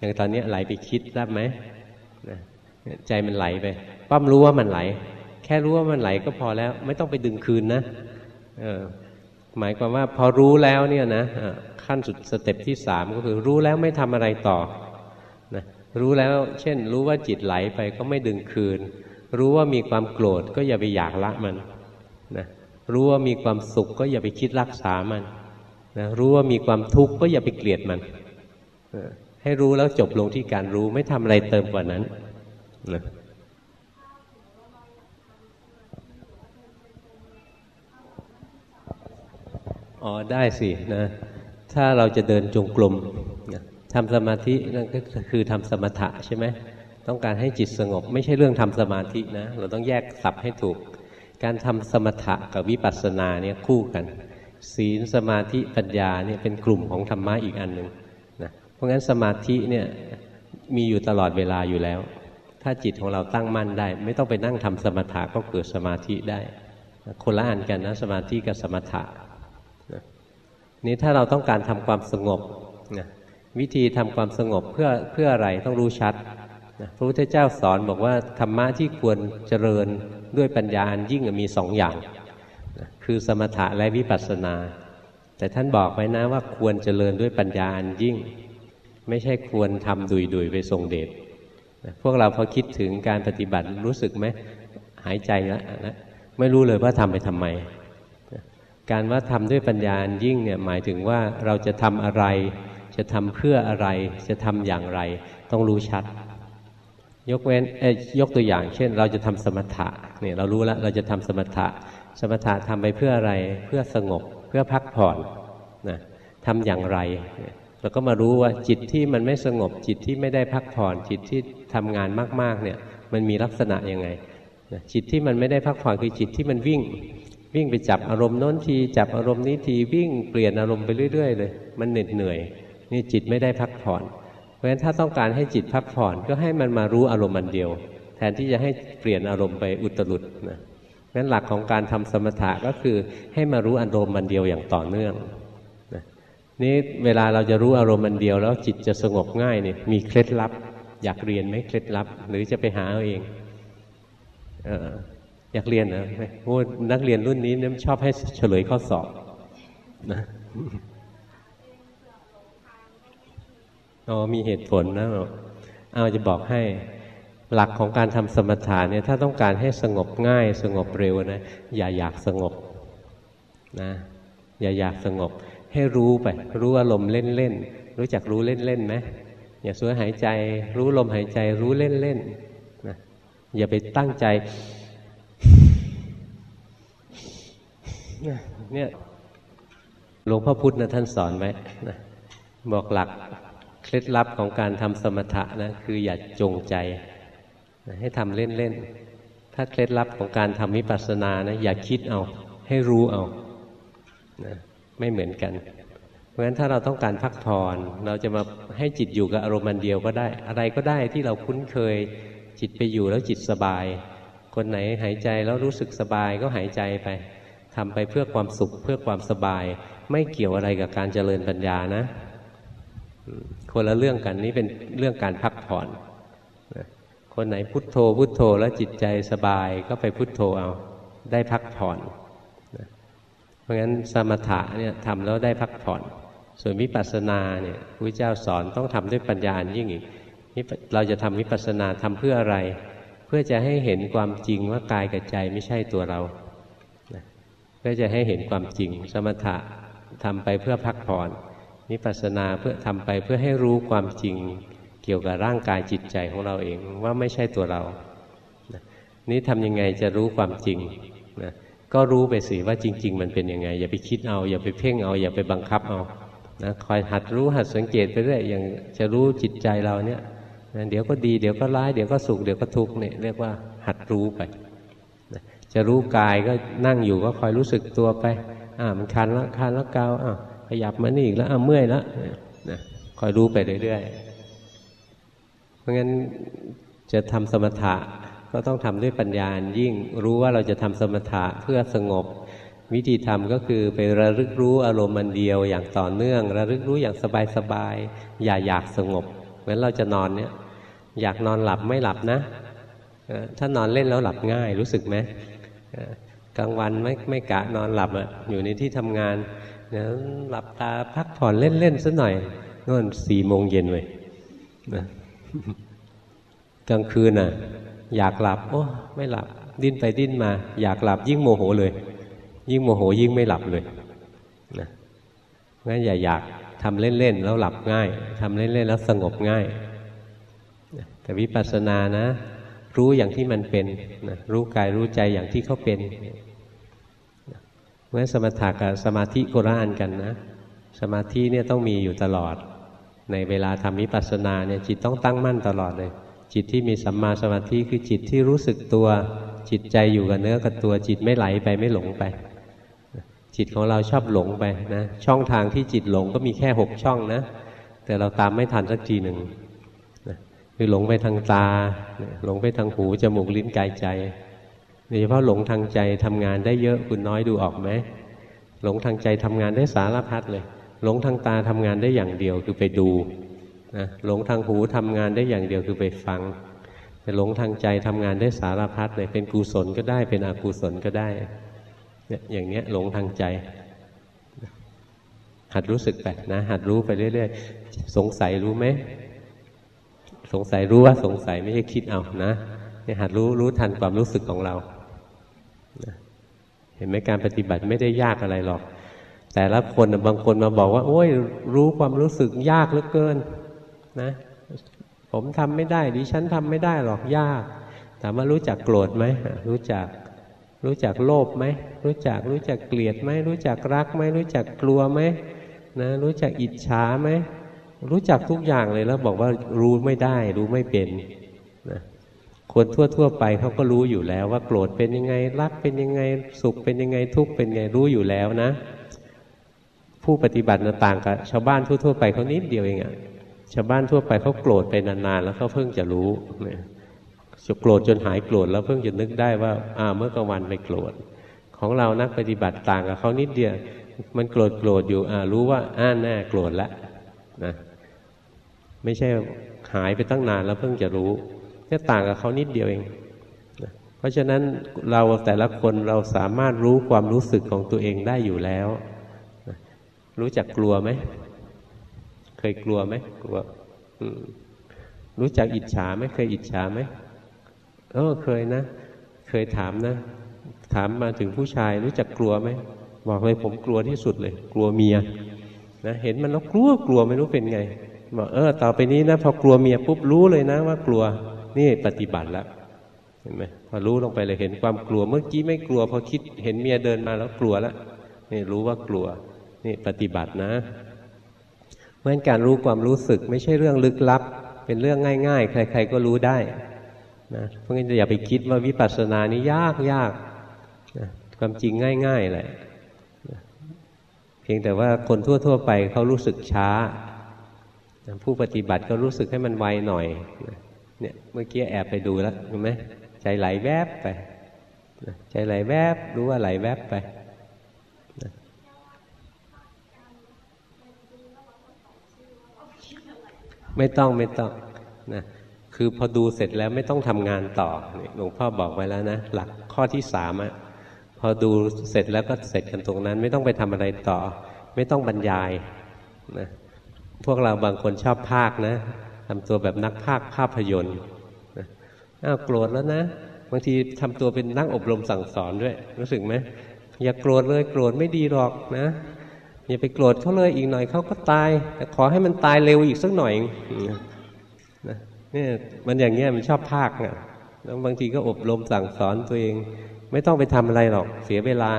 อย่างตอนนี้ไหลไปคิดรับไหมใจมันไหลไปปั๊บรู้ว่ามันไหล แค่รู้ว่ามันไหลก็พอแล้ว ไม่ต้องไปดึงคืนนะเออหมายความว่าพอรู้แล้วเนี่ยนะขั้นสุด step ที่สามก็คือรู้แล้วไม่ทำอะไรต่อนะรู้แล้ว เช่น รู้ว่าจิตไหลไปก็ไม่ดึงคืน รู้ว่ามีความโกรธก็อย่าไปอยากละมันนะรู้ว่ามีความสุขก็อย่าไปคิดรักษามันนะรู้ว่ามีความทุกข์ก็อย่าไปเกลียดมัน ให้รู้แล้วจบลงที่การรู้ไม่ทำอะไรเติมกว่านั้นนะอ๋อได้สินะ ถ้าเราจะเดินจงกรมทำสมาธินั่นก็คือทำสมถะใช่ไหมต้องการให้จิตสงบ ไม่ใช่เรื่องทำสมาธินะ เราต้องแยกสับให้ถูก การทำสมถะกับวิปัสสนาเนี่ยคู่กัน ศีลสมาธิปัญญาเนี่ยเป็นกลุ่มของธรรมะอีกอันหนึ่ง ราะงั้นสมาธิเนี่ยมีอยู่ตลอดเวลาอยู่แล้ว ถ้าจิตของเราตั้งมั่นได้ ไม่ต้องไปนั่งทำสมถะก็เกิดสมาธิได้ คนละอันกันนะสมาธิกับสมถะนี่ถ้าเราต้องการทำความสงบนะวิธีทำความสงบเพื่อเพื่ออะไรต้องรู้ชัดนะพระพุทธเจ้าสอนบอกว่าธรรมะที่ควรเจริญด้วยปัญญาอันยิ่งมีสองอย่างนะคือสมถะและวิปัสสนา แต่ท่านบอกไว้นะว่าควรเจริญด้วยปัญญาอันยิ่ง ไม่ใช่ควรทำดุยดุยไปทรงเดชพวกเราพอคิดถึงการปฏิบัติรู้สึกไหมหายใจแล้วนะไม่รู้เลยว่าทำไปทำไม การว่าทำด้วยปัญญายิ่งเนี่ยหมายถึงว่าเราจะทำอะไร จะทำเพื่ออะไร จะทำอย่างไร ต้องรู้ชัด ยกเว้นเอ๊ยกตัวอย่าง เช่น เราจะทำสมถะเนี่ยเรารู้แล้วเราจะทำสมถะ สมถะทำไปเพื่ออะไรเพื่อสงบ เพื่อพักผ่อนนะทำอย่างไร เราก็มารู้ว่าจิตที่มันไม่สงบจิตที่ไม่ได้พักผ่อนจิตที่ทำงานมากๆเนี่ยมันมีลักษณะยังไงจิตที่มันไม่ได้พักผ่อนคือจิตที่มันวิ่ง วิ่งไปจับอารมณ์โน้นทีจับอารมณ์นี้ทีวิ่งเปลี่ยนอารมณ์ไปเรื่อยๆ เลย มันเหน็ดเหนื่อยนี่จิตไม่ได้พักผ่อน เพราะฉะนั้นถ้าต้องการให้จิตพักผ่อนก็ให้มันมารู้อารมณ์มันเดียว แทนที่จะให้เปลี่ยนอารมณ์ไปอุตรุดนะงั้นหลักของการทำสมถะก็คือให้มารู้อารมณ์มันเดียวอย่างต่อเนื่อง นี่เวลาเราจะรู้อารมณ์มันเดียว แล้วจิตจะสงบง่ายเนี่ยมีเคล็ดลับ อยากเรียนไหมเคล็ดลับ หรือจะไปหาเอาเองเอออยากเรียนนะโอ้นักเรียนรุ่นนี้เนี่ยชอบให้เฉลยข้อสอบนะอ๋อมีเหตุผลนะเอาจะบอกให้หลักของการทำสมถะเนี่ยถ้าต้องการให้สงบง่าย สงบเร็วนะอย่าอยากสงบนะอย่าอยากสงบ ให้รู้ไป รู้อารมณ์เล่นๆรู้จักรู้เล่นๆไหมอย่าสวยหายใจ รู้ลมหายใจรู้เล่นๆนะอย่าไปตั้งใจเนี่ยหลวงพ่อพุธนะท่านสอนไว้นะบอกหลักเคล็ดลับของการทำสมถะนะคืออย่าจงใจนะให้ทำเล่นๆ ถ้าเคล็ดลับของการทำวิปัสสนานะอย่าคิดเอา ให้รู้เอานะ ไม่เหมือนกันเพราะฉะนั้นถ้าเราต้องการพักผ่อนเราจะมาให้จิตอยู่กับอารมณ์เดียวก็ได้ อะไรก็ได้ที่เราคุ้นเคยจิตไปอยู่แล้วจิตสบาย คนไหนหายใจแล้วรู้สึกสบายก็หายใจไปทำไปเพื่อความสุขเพื่อความสบาย ไม่เกี่ยวอะไรกับการเจริญปัญญานะคนละเรื่องกันนี้เป็นเรื่องการพักผ่อนคนไหนพุทโธพุทโธแล้วจิตใจสบายก็ไปพุทโธเอา ได้พักผ่อน ราะงั้นสมถะเนี่ยทำแล้วได้พักผ่อน ส่วนวิปัสสนาเนี่ยพระเจ้าสอนต้องทำด้วยปัญญายิ่งอีกเราจะทำวิปัสสนาทำเพื่ออะไร เพื่อจะให้เห็นความจริงว่ากายกับใจไม่ใช่ตัวเราเพื่อจะให้เห็นความจริง สมถะทำไปเพื่อพักผ่อนนิพพานาเพื่อทำไปเพื่อให้รู้ความจริงเกี่ยวกับร่างกายจิตใจของเราเองว่าไม่ใช่ตัวเรา นี่ทำยังไงจะรู้ความจริงนะ ก็รู้ไปสิว่าจริง ๆ มันเป็นยังไง อย่าไปคิดเอา อย่าไปเพ่งเอา อย่าไปบังคับเอานะคอยหัดรู้หัดสังเกตไปเรื่อยอย่างจะรู้จิตใจเราเนี่ยนะเดี๋ยวก็ดีเดี๋ยวก็ร้ายเดี๋ยวก็สุขเดี๋ยวก็ทุกข์เนี่ยเรียกว่าหัดรู้ไปนะจะรู้กายก็นั่งอยู่ก็คอยรู้สึกตัวไปอ่ามันคันแล้วคันแล้วเกาอ่าขยับมานี่อีกแล้วอ่าเมื่อยแล้วนะคอยรู้ไปเรื่อยๆเพราะงั้นจะทำสมถะ ก็ต้องทำด้วยปัญญายิ่งรู้ว่าเราจะทำสมถะเพื่อสงบ วิธีทำก็คือไประลึกรู้อารมณ์มันเดียวอย่างต่อเนื่อง ระลึกรู้อย่างสบายๆอย่าอยากสงบ เหมือนเราจะนอนเนี่ยอยากนอนหลับไม่หลับนะ ถ้านอนเล่นแล้วหลับง่ายรู้สึกไหมกลางวันไม่ไม่กะนอนหลับอะอยู่ในที่ทำงานเนี่ยหลับตาพักผ่อนเล่นๆสัหน่อยนู่นสี่โมงเย็นเลยนะกลางคืนอะ อยากหลับโอ้ไม่หลับ ดิ้นไปดิ้นมา อยากหลับยิ่งโมโหเลย ยิ่งโมโหยิ่งไม่หลับเลยนะงั้นอย่าอยากทำเล่นๆแล้วหลับง่ายทำเล่นๆแล้วสงบง่าย แต่วิปัสสนานะ รู้อย่างที่มันเป็นนะรู้กายรู้ใจอย่างที่เขาเป็นเมื่อสมถะกับสมาธิโคระอันกันนะ สมาธิเนี่ยต้องมีอยู่ตลอด ในเวลาทำวิปัสสนาเนี่ยจิตต้องตั้งมั่นตลอดเลย จิตที่มีสัมมาสมาธิคือจิตที่รู้สึกตัว จิตใจอยู่กับเนื้อกับตัว จิตไม่ไหลไปไม่หลงไป จิตของเราชอบหลงไปนะช่องทางที่จิตหลงก็มีแค่หกช่องนะ แต่เราตามไม่ทันสักทีหนึ่งคือหลงไปทางตา หลงไปทางหูจมูกลิ้นกายใจโดยเฉพาะหลงทางใจทำงานได้เยอะคุณน้อยดูออกไหมหลงทางใจทำงานได้สารพัดเลย หลงทางตาทำงานได้อย่างเดียวคือไปดู นะหลงทางหูทำงานได้อย่างเดียวคือไปฟัง แต่หลงทางใจทำงานได้สารพัดเลยเป็นกุศลก็ได้เป็นอกุศลก็ได้เนี่ยอย่างเนี้ยหลงทางใจ หัดรู้สึกไปนะ หัดรู้ไปเรื่อยๆ สงสัยรู้ไหมสงสัยรู้ว่าสงสัยไม่ใช่คิดเอานะเนี่ยหัดรู้รู้ทันความรู้สึกของเรา เห็นไหมการปฏิบัติไม่ได้ยากอะไรหรอก แต่ละคนบางคนมาบอกว่า โอ้ยรู้ความรู้สึกยากเหลือเกิน นะผมทำไม่ได้ดิฉันทำไม่ได้หรอกยากถามว่ารู้จักโกรธไหมรู้จักรู้จักโลภไหมรู้จักรู้จักเกลียดไหมรู้จักรักไหมรู้จักกลัวไหมนะรู้จักอิจฉาไหมรู้จักทุกอย่างเลยแล้วบอกว่ารู้ไม่ได้ รู้ไม่เป็นนะคนทั่วๆไปเขาก็รู้อยู่แล้วว่าโกรธเป็นยังไงรักเป็นยังไงสุขเป็นยังไงทุกข์เป็นยังไงรู้อยู่แล้วนะ ผู้ปฏิบัติต่างกับชาวบ้านทั่วๆไปเขานิดเดียวเองอะ ชาวบ้านทั่วไปเขาโกรธไปนานๆแล้วเขาเพิ่งจะรู้เนี่ยจะโกรธจนหายโกรธแล้วเพิ่งจะนึกได้ว่าอ่าเมื่อกลางวันไปโกรธ ของเรานักปฏิบัติต่างกับเขานิดเดียว มันโกรธโกรธอยู่อ่ารู้ว่าอ่าแน่โกรธแล้วนะไม่ใช่หายไปตั้งนานแล้วเพิ่งจะรู้แค่ต่างกับเขานิดเดียวเองนะเพราะฉะนั้นเราแต่ละคนเราสามารถรู้ความรู้สึกของตัวเองได้อยู่แล้วนะรู้จักกลัวไหม เคยกลัวไหมกลัวรู้จักอิจฉาไหมเคยอิจฉาไหมเออเคยนะ เคยถามนะ ถามมาถึงผู้ชายรู้จักกลัวไหมบอกเลยผมกลัวที่สุดเลย กลัวเมียนะเห็นมันแล้วกลัวกลัวไม่รู้เป็นไงบอกเออ ต่อไปนี้นะพอกลัวเมียปุ๊บรู้เลยนะ ว่ากลัวนี่ปฏิบัติแล้วเห็นไหมพอรู้ลงไปเลยเห็นความกลัวเมื่อกี้ไม่กลัวพอคิดเห็นเมียเดินมาแล้วกลัวแล้วนี่รู้ว่ากลัว นี่ปฏิบัตินะ เพราะฉะนั้นการรู้ความรู้สึกไม่ใช่เรื่องลึกลับ เป็นเรื่องง่าย ๆ ใคร ๆ ก็รู้ได้นะเพราะงั้นอย่าไปคิดว่าวิปัสสนานี้ยากยากนะความจริงง่าย ๆแหละเพียงแต่ว่าคนทั่ว ๆ ไปเขารู้สึกช้าผู้ปฏิบัติก็รู้สึกให้มันไวหน่อยเนี่ยเมื่อกี้แอบไปดูแล้วเห็นไหมใจไหลแวบไปใจไหลแวบรู้ว่าไหลแวบไป ไม่ต้องไม่ต้องนะคือพอดูเสร็จแล้วไม่ต้องทำงานต่อหลวงพ่อบอกไว้แล้วนะ หลักข้อที่สามอะพอดูเสร็จแล้วก็เสร็จกันตรงนั้น ไม่ต้องไปทำอะไรต่อ ไม่ต้องบรรยายนะพวกเราบางคนชอบภาคนะทำตัวแบบนักภาคภาพยนตร์อ้าวโกรธแล้วนะบางทีทำตัวเป็นนักอบรมสั่งสอนด้วย รู้สึกไหมอย่าโกรธเลยโกรธไม่ดีหรอกนะ อย่าไปโกรธเขาเลยอีกหน่อยเขาก็ตาย แต่ขอให้มันตายเร็วอีกสักหน่อยนะนี่มันอย่างเงี้ยมันชอบภาคนะแล้วบางทีก็อบรมสั่งสอนตัวเอง ไม่ต้องไปทำอะไรหรอกเสียเวลา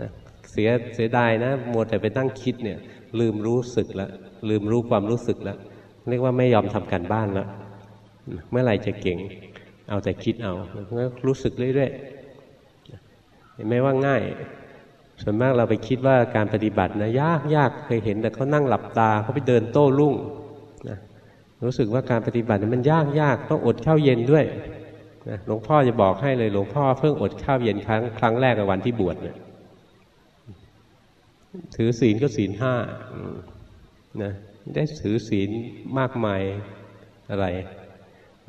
นะเสียเสียดายนะมัวแต่ไปตั้งคิดเนี่ย ลืมรู้สึกแล้วลืมรู้ความรู้สึกแล้วเรียกว่าไม่ยอมทำการบ้านแล้วเมื่อไหร่จะเก่ง เอาแต่คิดเอาก็รู้สึกเรื่อยๆเห็นไหมว่าง่าย ส่วนมากเราไปคิดว่าการปฏิบัตินะยากยากเคยเห็นแต่เขานั่งหลับตาเขาไปเดินโต้รุ่งนะรู้สึกว่าการปฏิบัติมันยากยากต้องอดข้าวเย็นด้วยนะหลวงพ่อจะบอกให้เลยหลวงพ่อเพิ่งอดข้าวเย็นครั้งครั้งแรกในวันที่บวชเนี่ยถือศีลก็ศีลห้านะได้ถือศีลมากมายอะไร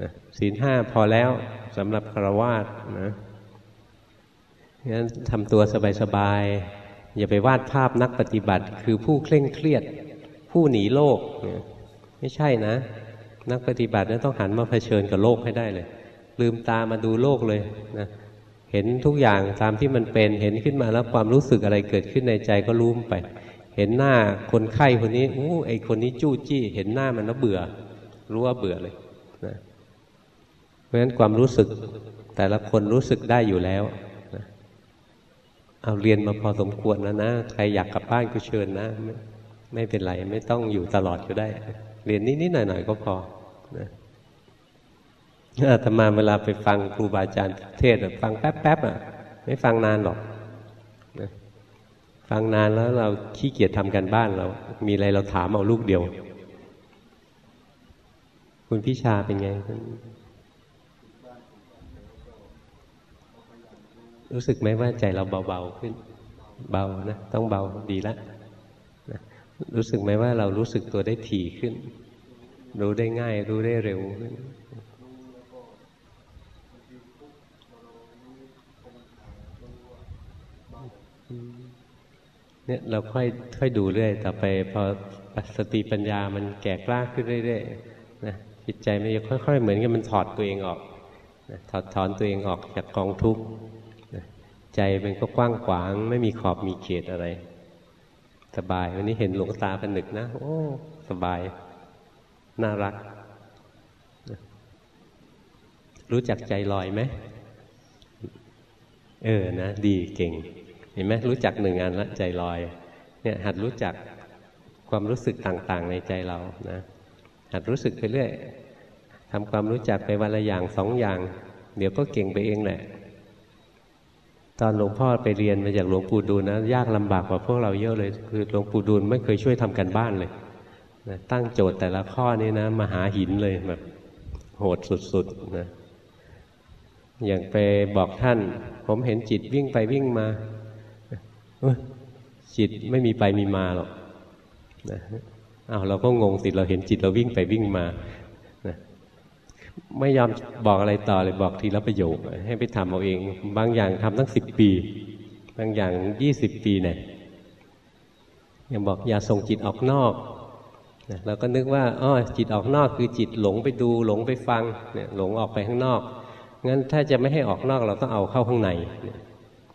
นะศีลห้าพอแล้วสำหรับคารวาสนะ งั้นทำตัวสบายๆอย่าไปวาดภาพนักปฏิบัติ คือผู้เคร่งเครียด ผู้หนีโลกไม่ใช่นะ นักปฏิบัตินั้นต้องหันมาเผชิญกับโลกให้ได้เลย ลืมตามาดูโลกเลยนะเห็นทุกอย่างตามที่มันเป็นเห็นขึ้นมาแล้วความรู้สึกอะไรเกิดขึ้นในใจก็รู้ไป เห็นหน้าคนไข้คนนี้อู้ไอคนนี้จู้จี้ เห็นหน้ามันแล้วเบื่อ รู้ว่าเบื่อเลยนะเพราะฉะนั้นความรู้สึกแต่ละคนรู้สึกได้อยู่แล้ว เอาเรียนมาพอสมควรแล้วนะ ใครอยากกลับบ้านก็เชิญนะไม่ไม่เป็นไร ไม่ต้องอยู่ตลอดก็ได้ เรียนนิดๆหน่อยๆก็พอนะอาตมาเวลาไปฟังครูบาอาจารย์เทศฟังแป๊บๆอะ ไม่ฟังนานหรอกนะฟังนานแล้วเราขี้เกียจทำกันบ้านเรา มีอะไรเราถามเอาลูกเดียว คุณพิชาเป็นไง รู้สึกไหมว่าใจเราเบาๆขึ้น เบานะต้องเบาดีแล้วนะรู้สึกไหมว่าเรารู้สึกตัวได้ถี่ขึ้น รู้ได้ง่าย รู้ได้เร็วขึ้นเนี่ยเราค่อยค่อยดูเรื่อยต่อไปพอสติปัญญามันแก่กล้าขึ้นเรื่อยๆนะจิตใจมันจะค่อย ๆ เหมือนกับมันถอดตัวเองออกนะถอดถอนตัวเองออกจากกองทุกข์ ใจมันก็กว้างขวาง ไม่มีขอบมีเขตอะไร สบาย วันนี้เห็นหลวงตาเป็นหนึกนะ โอ้ สบาย น่ารัก รู้จักใจลอยไหม เออนะ ดีเก่ง เห็นไหมรู้จักหนึ่งอันละใจลอย เนี่ย หัดรู้จักความรู้สึกต่างๆ ในใจเรานะหัดรู้สึกไปเรื่อยทำความรู้จักไปวันละอย่างสองอย่าง เดี๋ยวก็เก่งไปเองแหละ ตอนหลวงพ่อไปเรียนมาจากหลวงปู่ดูลนะยากลำบากกว่าพวกเราเยอะเลย คือหลวงปู่ดูลไม่เคยช่วยทำกันบ้านเลยนะตั้งโจทย์แต่ละข้อนี้นะมาหาหินเลยแบบโหดสุดๆนะอย่างไปบอกท่าน ผมเห็นจิตวิ่งไปวิ่งมาจิตไม่มีไปมีมาหรอกนะอ้าวเราก็งงสิเราเห็นจิตเราวิ่งไปวิ่งมา ไม่ยอมบอกอะไรต่อเลยบอกทีละประโยค ให้ไปทำเอาเอง บางอย่างทำตั้งสิบปี บางอย่างยี่สิบปีเนี่ยยังบอกอย่าส่งจิตออกนอกนะเราก็นึกว่าอ๋อจิตออกนอกคือจิตหลงไปดูหลงไปฟังเนี่ยหลงออกไปข้างนอกงั้นถ้าจะไม่ให้ออกนอกเราต้องเอาเข้าข้างใน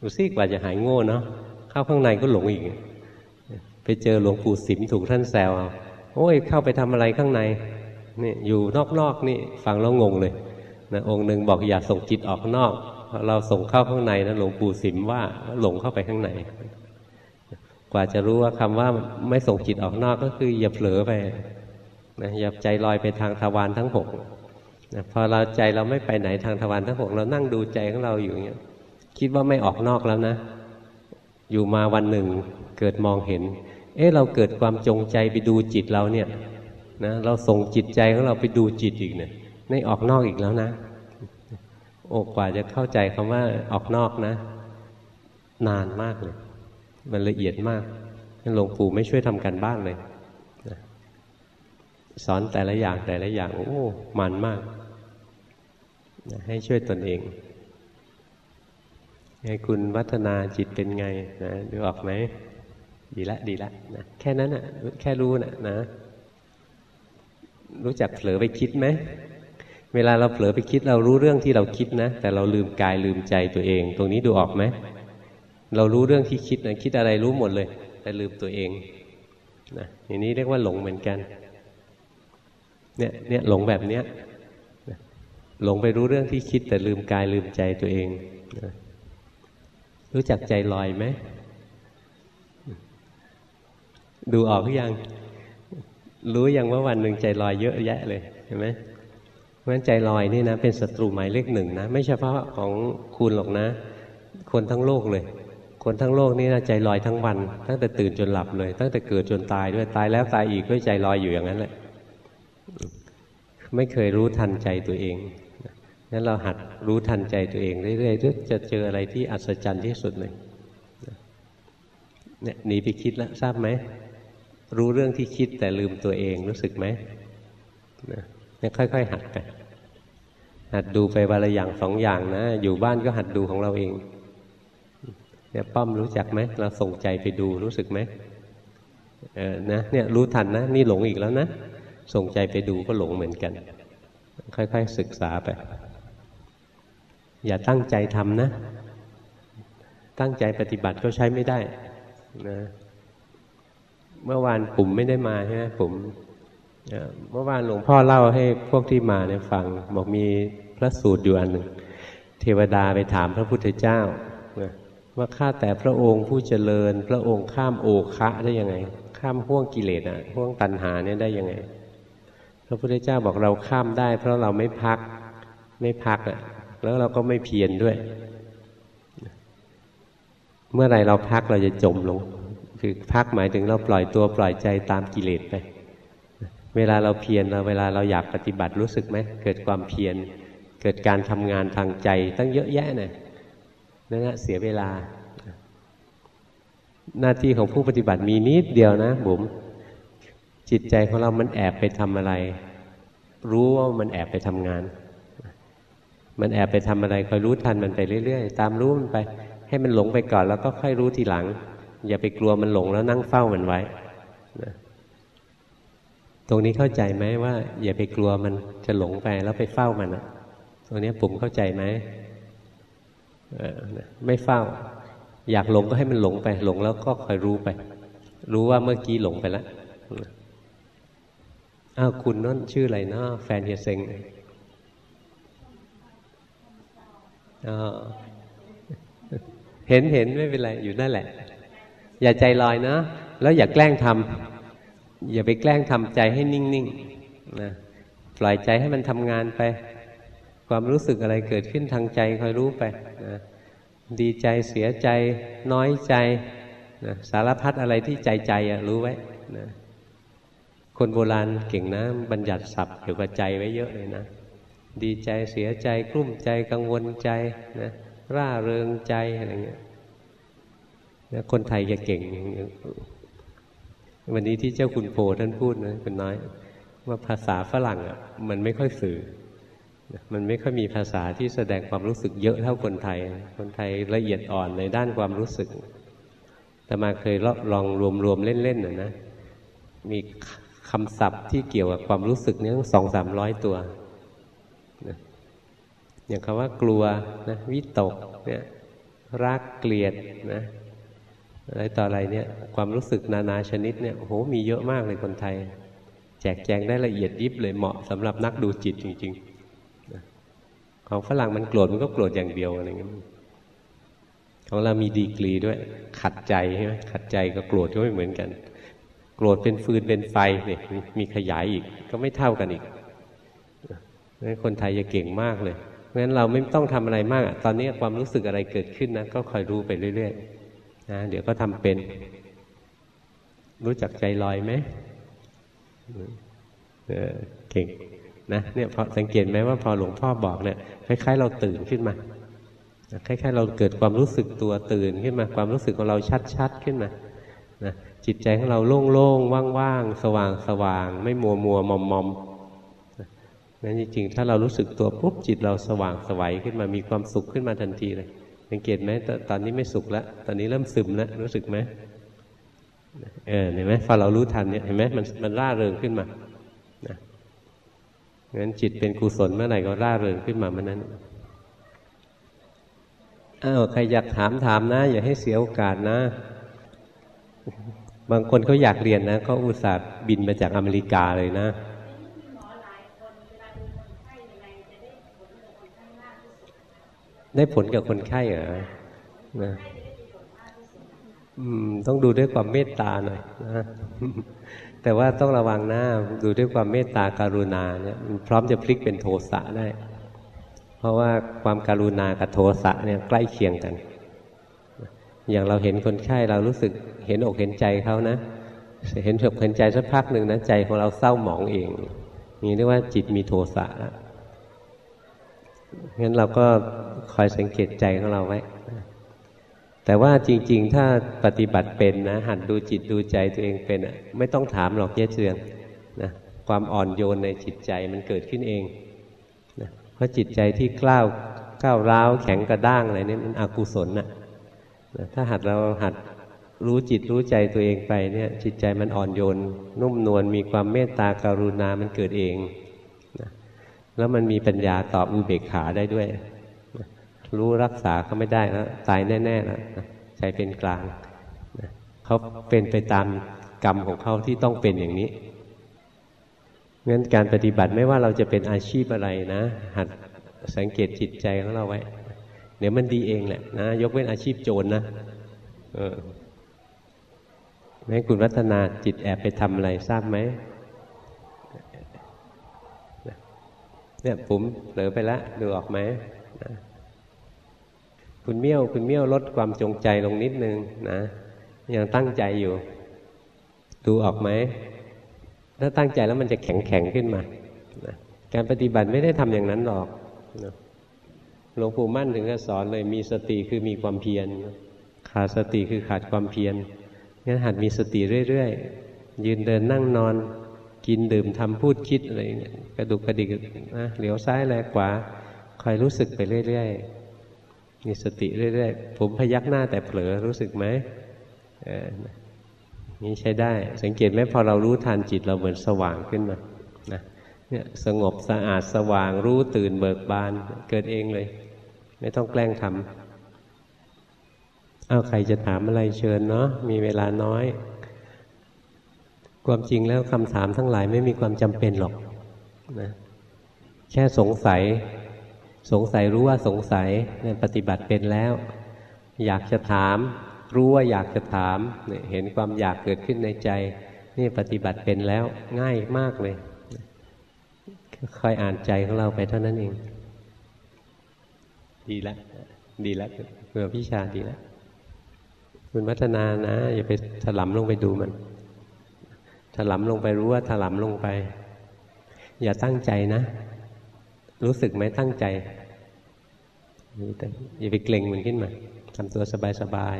ดูซิกว่าจะหายโง่เนาะเข้าข้างในก็หลงอีก ไปเจอหลวงปู่สิมถูกท่านแซวเอาโอ้ยเข้าไปทำอะไรข้างใน นี่อยู่นอกๆนี่ฟังแล้วงงเลยนะองค์หนึ่งบอกอย่าส่งจิตออกนอก เราส่งเข้าข้างในนะหลวงปู่สิมว่าหลงเข้าไปข้างใน กว่าจะรู้ว่าคำว่าไม่ส่งจิตออกนอกก็คืออย่าเผลอไปนะอย่าใจลอยไปทางทวารทั้งหกนะพอเราใจเราไม่ไปไหนทางทวารทั้งหกเรานั่งดูใจของเราอยู่อย่างเงี้ยคิดว่าไม่ออกนอกแล้วนะ อยู่มาวันหนึ่งเกิดมองเห็น เอ๊ะเราเกิดความจงใจไปดูจิตเราเนี่ย นะเราส่งจิตใจของเราไปดูจิตอีกเนี่ยไม่ออกนอกอีกแล้วนะ โอ้กว่าจะเข้าใจคำว่าออกนอกนะ นานมากเลย มันละเอียดมากหลวงปู่ไม่ช่วยทำการบ้านเลยนะสอนแต่ละอย่างแต่ละอย่าง โอ้มันมากนะให้ช่วยตนเองไงคุณวัฒนาจิตเป็นไงนะดูออกไหมดีละดีละนะแค่นั้นนะแค่รู้นะนะ รู้จักเผลอไปคิดไหมเวลาเราเผลอไปคิดเรารู้เรื่องที่เราคิดนะ แต่เราลืมกายลืมใจตัวเอง ตรงนี้ดูออกไหมเรารู้เรื่องที่คิดนะคิดอะไรรู้หมดเลย แต่ลืมตัวเองนะอย่างนี้เรียกว่าหลงเหมือนกันเนี่ยเนี่ยหลงแบบเนี้ยหลงไปรู้เรื่องที่คิด แต่ลืมกายลืมใจตัวเองนะรู้จักใจลอยไหมดูออกหรือยัง รู้ยังว่าวันหนึ่งใจลอยเยอะแยะเลยเห็นไหมเพราะฉะนั้นใจลอยนี่นะเป็นศัตรูหมายเลขหนึ่งนะ ไม่เฉพาะของคุณหรอกนะ คนทั้งโลกเลย คนทั้งโลกนี่นะใจลอยทั้งวัน ตั้งแต่ตื่นจนหลับเลย ตั้งแต่เกิดจนตายด้วยตายแล้วตายอีกก็ใจลอยอยู่อย่างนั้นแหละไม่เคยรู้ทันใจตัวเองงั้นเราหัดรู้ทันใจตัวเองเรื่อยๆจะเจออะไรที่อัศจรรย์ที่สุดเลยเนี่ยหนีไปคิดแล้วทราบไหม รู้เรื่องที่คิดแต่ลืมตัวเองรู้สึกไหมเนี่ยค่อยๆหัดไปหัดดูไปวันละอย่างสองอย่างนะ อยู่บ้านก็หัดดูของเราเองเนี่ยป้อมรู้จักไหมเราส่งใจไปดูรู้สึกไหมเออนะเนี่ยรู้ทันนะ นี่หลงอีกแล้วนะ ส่งใจไปดูก็หลงเหมือนกัน ค่อยๆศึกษาไป อย่าตั้งใจทำนะ ตั้งใจปฏิบัติก็ใช้ไม่ได้นะ เมื่อวานปุ่มไม่ได้มาใช่ไหมปุ่มเมื่อวานหลวงพ่อเล่าให้พวกที่มาเนี่ยฟัง บอกมีพระสูตรอยู่อันหนึ่ง เทวดาไปถามพระพุทธเจ้าว่าข้าแต่พระองค์ผู้เจริญ พระองค์ข้ามโอคะได้ยังไง ข้ามห่วงกิเลสอะห่วงตัณหาเนี่ยได้ยังไง พระพุทธเจ้าบอกเราข้ามได้ เพราะเราไม่พักไม่พักอะแล้วเราก็ไม่เพียรด้วย เมื่อไรเราพักเราจะจมลง คือพักหมายถึงเราปล่อยตัวปล่อยใจตามกิเลสไป เวลาเราเพียรเราเวลาเราอยากปฏิบัติรู้สึกไหมเกิดความเพียรเกิดการทำงานทางใจตั้งเยอะแยะนี่ยนั่นแหะเสียเวลา หน้าที่ของผู้ปฏิบัติมีนิดเดียวนะบุ๋มจิตใจของเรามันแอบไปทำอะไร รู้ว่ามันแอบไปทำงาน มันแอบไปทำอะไรคอยรู้ทันมันไปเรื่อย ๆ ตามรู้มันไป ให้มันหลงไปก่อนแล้วก็ค่อยรู้ทีหลัง อย่าไปกลัวมันหลงแล้วนั่งเฝ้ามันไว้นะตรงนี้เข้าใจไหมว่า อย่าไปกลัวมันจะหลงไปแล้วไปเฝ้ามันอะตรงนี้ผมเข้าใจไหมไม่เฝ้า อยากหลงก็ให้มันหลงไป หลงแล้วก็คอยรู้ไป รู้ว่าเมื่อกี้หลงไปแล้วอ้าวคุณนั่นชื่ออะไรเนาะแฟนเฮียเซงเห็นเห็นไม่เป็นไรอยู่นั่นแหละ อย่าใจลอยนะ แล้วอย่าแกล้งทำอย่าไปแกล้งทำใจให้นิ่งๆนะปล่อยใจให้มันทำงานไป ความรู้สึกอะไรเกิดขึ้นทางใจคอยรู้ไปนะดีใจเสียใจน้อยใจนะสารพัดอะไรที่ใจใจอะรู้ไว้นะคนโบราณเก่งนะ บัญญัติศัพท์เกี่ยวกับใจไว้เยอะเลยนะ ดีใจเสียใจกลุ้มใจกังวลใจนะร่าเริงใจอะไรเงี้ย นะคนไทยจะเก่งวันนี้ที่เจ้าคุณโพท่านพูดนะคุณน้อย ว่าภาษาฝรั่งอะมันไม่ค่อยสื่อ มันไม่ค่อยมีภาษาที่แสดงความรู้สึกเยอะเท่าคนไทย คนไทยละเอียดอ่อนในด้านความรู้สึก แต่มาเคยลองรวมๆเล่นๆนะนะ มีคำศัพท์ที่เกี่ยวกับความรู้สึกนี้สองสามร้อยตัวอย่างคำว่ากลัวนะวิตกเนี่ยรักเกลียดนะ อะไรต่ออะไรเนี่ยความรู้สึกนานาชนิดเนี่ยโอ้โหมีเยอะมากเลยคนไทย แจกแจงได้ละเอียดยิบเลยเหมาะสำหรับนักดูจิตจริงๆของฝรั่งมันโกรธมันก็โกรธอย่างเดียวอะไรเงี้ยของเรามีดีกรีด้วย ขัดใจใช่ไหมขัดใจกับโกรธก็ไม่เหมือนกัน โกรธเป็นฟืนเป็นไฟเนี่ยมีขยายอีกก็ไม่เท่ากันอีกคนไทยจะเก่งมากเลยเพราะฉะนั้นเราไม่ต้องทำอะไรมาก ตอนนี้ความรู้สึกอะไรเกิดขึ้นนะก็คอยรู้ไปเรื่อย ๆ นะเดี๋ยวก็ทำเป็น รู้จักใจลอยไหมเออเก่งนะเนี่ยพอสังเกตไหมว่าพอหลวงพ่อบอกเนี่ยคล้ายๆเราตื่นขึ้นมาคล้ายๆเราเกิดความรู้สึกตัวตื่นขึ้นมา ความรู้สึกของเราชัดๆขึ้นมานะจิตใจของเราโล่งๆว่างๆสว่างๆไม่มัวมัวมอมมอมนั้นจริงๆถ้าเรารู้สึกตัวปุ๊บจิตเราสว่างสวัยขึ้นมามีความสุขขึ้นมาทันทีเลย สังเกตไหมตอนนี้ไม่สุขแล้วตอนนี้เริ่มซึมแล้วรู้สึกไหมเออเห็นไหมพอเรารู้ทันเนี่ยเห็นไหมมันมันร่าเริงขึ้นมานะงั้นจิตเป็นกุศลเมื่อไหร่ก็ร่าเริงขึ้นมาเมื่อนั้นอ้าวใครอยากถามถามนะ อย่าให้เสียโอกาสนะ บางคนเขาอยากเรียนนะเขาอุตส่าห์บินมาจากอเมริกาเลยนะ ได้ผลกับคนไข้เหรอนะต้องดูด้วยความเมตตาหน่อยนะแต่ว่าต้องระวังนะดูด้วยความเมตตาการุณาเนี่ยมันพร้อมจะพลิกเป็นโทสะได้ เพราะว่าความการุณากับโทสะเนี่ยใกล้เคียงกัน อย่างเราเห็นคนไข้เรารู้สึกเห็นอกเห็นใจเขานะ เห็นอกเห็นใจสักพักหนึ่งนะใจของเราเศร้าหมองเองนี่เรียกว่าจิตมีโทสะแล้ว งั้นเราก็คอยสังเกตใจของเราไว้ แต่ว่าจริง ๆ ถ้าปฏิบัติเป็นนะ หัดดูจิตดูใจตัวเองเป็นอะ ไม่ต้องถามหรอกเยเชืองนะความอ่อนโยนในจิตใจมันเกิดขึ้นเองนะเพราะจิตใจที่กล้าวก้าวร้าวแข็งกระด้างอะไรนี่มันอกุศลนะนะถ้าหัดเราหัดรู้จิตรู้ใจตัวเองไปเนี่ย จิตใจมันอ่อนโยน นุ่มนวลมีความเมตตาการุณามันเกิดเอง แล้วมันมีปัญญาตอบอุเบกขาได้ด้วย รู้รักษาเขาไม่ได้แล้วตายแน่ๆแล้วใจเป็นกลางเขาเป็นไปตามกรรมของเขาที่ต้องเป็นอย่างนี้งั้นการปฏิบัติไม่ว่าเราจะเป็นอาชีพอะไรนะ หัดสังเกตจิตใจของเราไว้ เดี๋ยวมันดีเองแหละนะ ยกเว้นอาชีพโจรนนะเออแม้คุณวัฒนาจิตแอบไปทำอะไรทราบไหม เนี่ยผมเผลอไปแล้วดูออกไหมคุณเมี่ยวคุณเมี่ยวลดความจงใจลงนิดนึงนะยังตั้งใจอยู่ ดูออกไหมถ้าตั้งใจแล้วมันจะแข็งแข็งขึ้นมานะการปฏิบัติไม่ได้ทำอย่างนั้นหรอกหลวงปู่มั่นถึงจะสอนเลยมีสติคือมีความเพียรขาดสติคือขาดความเพียรงั้นหัดมีสติเรื่อยๆยืนเดินนั่งนอน กินดื่มทำพูดคิดอะไรเนี่ยกระดุกกระดิกนะเหลียวซ้ายแลขวาคอยรู้สึกไปเรื่อยๆมีสติเรื่อยๆ ผมพยักหน้าแต่เผลอรู้สึกไหมนี่ใช้ได้ สังเกตไหมพอเรารู้ทันจิตเราเหมือนสว่างขึ้นมานะเนี่ยสงบสะอาดสว่างรู้ตื่นเบิกบานเกิดเองเลย ไม่ต้องแกล้งทำเอาใครจะถามอะไรเชิญเนาะมีเวลาน้อย ความจริงแล้วคำถามทั้งหลายไม่มีความจำเป็นหรอกนะแค่สงสัย สงสัยรู้ว่าสงสัยเนี่ยปฏิบัติเป็นแล้ว อยากจะถาม รู้ว่าอยากจะถามเนี่ยเห็นความอยากเกิดขึ้นในใจ นี่ปฏิบัติเป็นแล้วง่ายมากเลยค่อยอ่านใจของเราไปเท่านั้นเอง ดีแล้วดีแล้วเพื่อพิชาดีแล้วคุณพัฒนานะ อย่าไปถลำลงไปดูมัน ถลำลงไปรู้ว่าถลำลงไป อย่าตั้งใจนะ รู้สึกไหมตั้งใจอย่าไปเกรงมันขึ้นมาทำตัวสบาย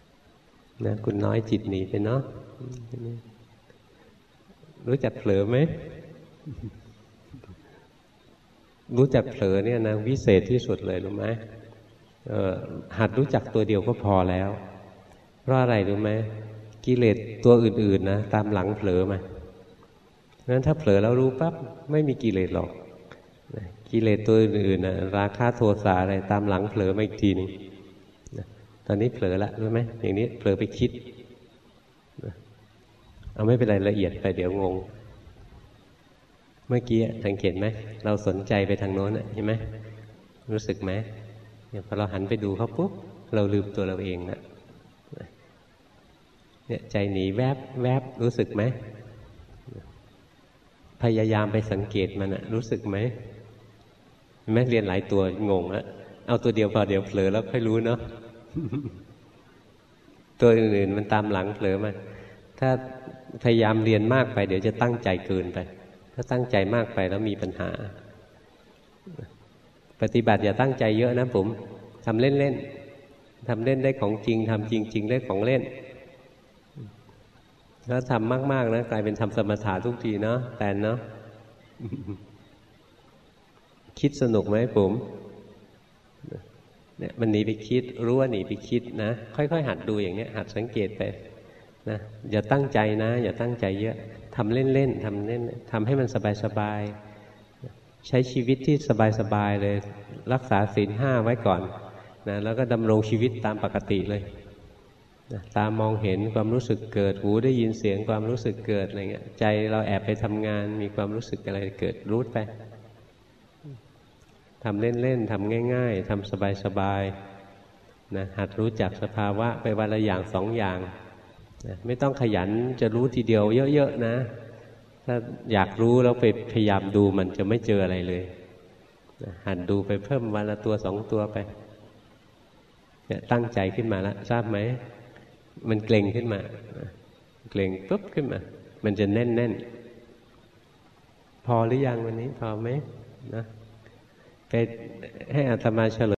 ๆนะคุณน้อยจิตหนีไปเนาะรู้จักเผลอไหมรู้จักเผลอเนี่ยนะวิเศษที่สุดเลยรู้ไหมหัดรู้จักตัวเดียวก็พอแล้ว เพราะอะไรรู้ไหม กิเลสตัวอื่นๆนะตามหลังเผลอมาเพราะฉะนั้นถ้าเผลอแล้วรู้ปั๊บไม่มีกิเลสหรอกกิเลสตัวอื่นๆนะราคะโทสะอะไรตามหลังเผลอมาอีกทีนึงตอนนี้เผลอละรู้ไหมอย่างนี้เผลอไปคิดเอาไม่เป็นไรละเอียดไปเดี๋ยวงง เมื่อกี้สังเกตไหมเราสนใจไปทางโน้นเห็นไหมรู้สึกไหมพอเราหันไปดูเขาปุ๊บเราลืมตัวเราเองนะ เนี่ยใจหนีแวบแวบรู้สึกไหม พยายามไปสังเกตมันอะรู้สึกไหมแม้เรียนหลายตัวงงอะเอาตัวเดียวพอเดี๋ยวเผลอแล้วค่อยรู้เนาะตัวอื่นๆมันตามหลังเผลอมาถ้าพยายามเรียนมากไป เดี๋ยวจะตั้งใจเกินไป ถ้าตั้งใจมากไปแล้วมีปัญหา ปฏิบัติอย่าตั้งใจเยอะนะผมทำเล่นๆทำเล่นได้ของจริงทำจริง ๆ ได้ของเล่น ถ้าทำมากๆนะกลายเป็นทำสมถะทุกทีเนาะแต่เนาะคิดสนุกไหมผมเนี่ยมันหนีไปคิดรู้ว่าหนีไปคิดนะ ค่อย ๆ หัดดูอย่างเนี้ย หัดสังเกตไปนะอย่าตั้งใจนะ อย่าตั้งใจเยอะทำเล่นๆทำเล่นทำให้มันสบายๆใช้ชีวิตที่สบายๆเลย รักษาศีลห้าไว้ก่อนนะแล้วก็ดำรงชีวิตตามปกติเลย ตามองเห็นความรู้สึกเกิด หูได้ยินเสียงความรู้สึกเกิดอะไรเงี้ย ใจเราแอบไปทำงานมีความรู้สึกอะไรเกิดรู้ไปทำเล่น ๆทำง่าย ๆทำสบายๆนะหัดรู้จักสภาวะไปวันละอย่างสองอย่างนะไม่ต้องขยันจะรู้ทีเดียวเยอะๆนะ ถ้าอยากรู้แล้วไปพยายามดูมันจะไม่เจออะไรเลยนะหัดดูไปเพิ่มวันละตัวสองตัวไปเนี่ยตั้งใจขึ้นมาแล้วทราบไหม มันเกร็งขึ้นมา เกร็งปุ๊บขึ้นมา มันจะแน่นแน่นพอหรือยังวันนี้พอไหมนะไปให้อัตมาเฉลย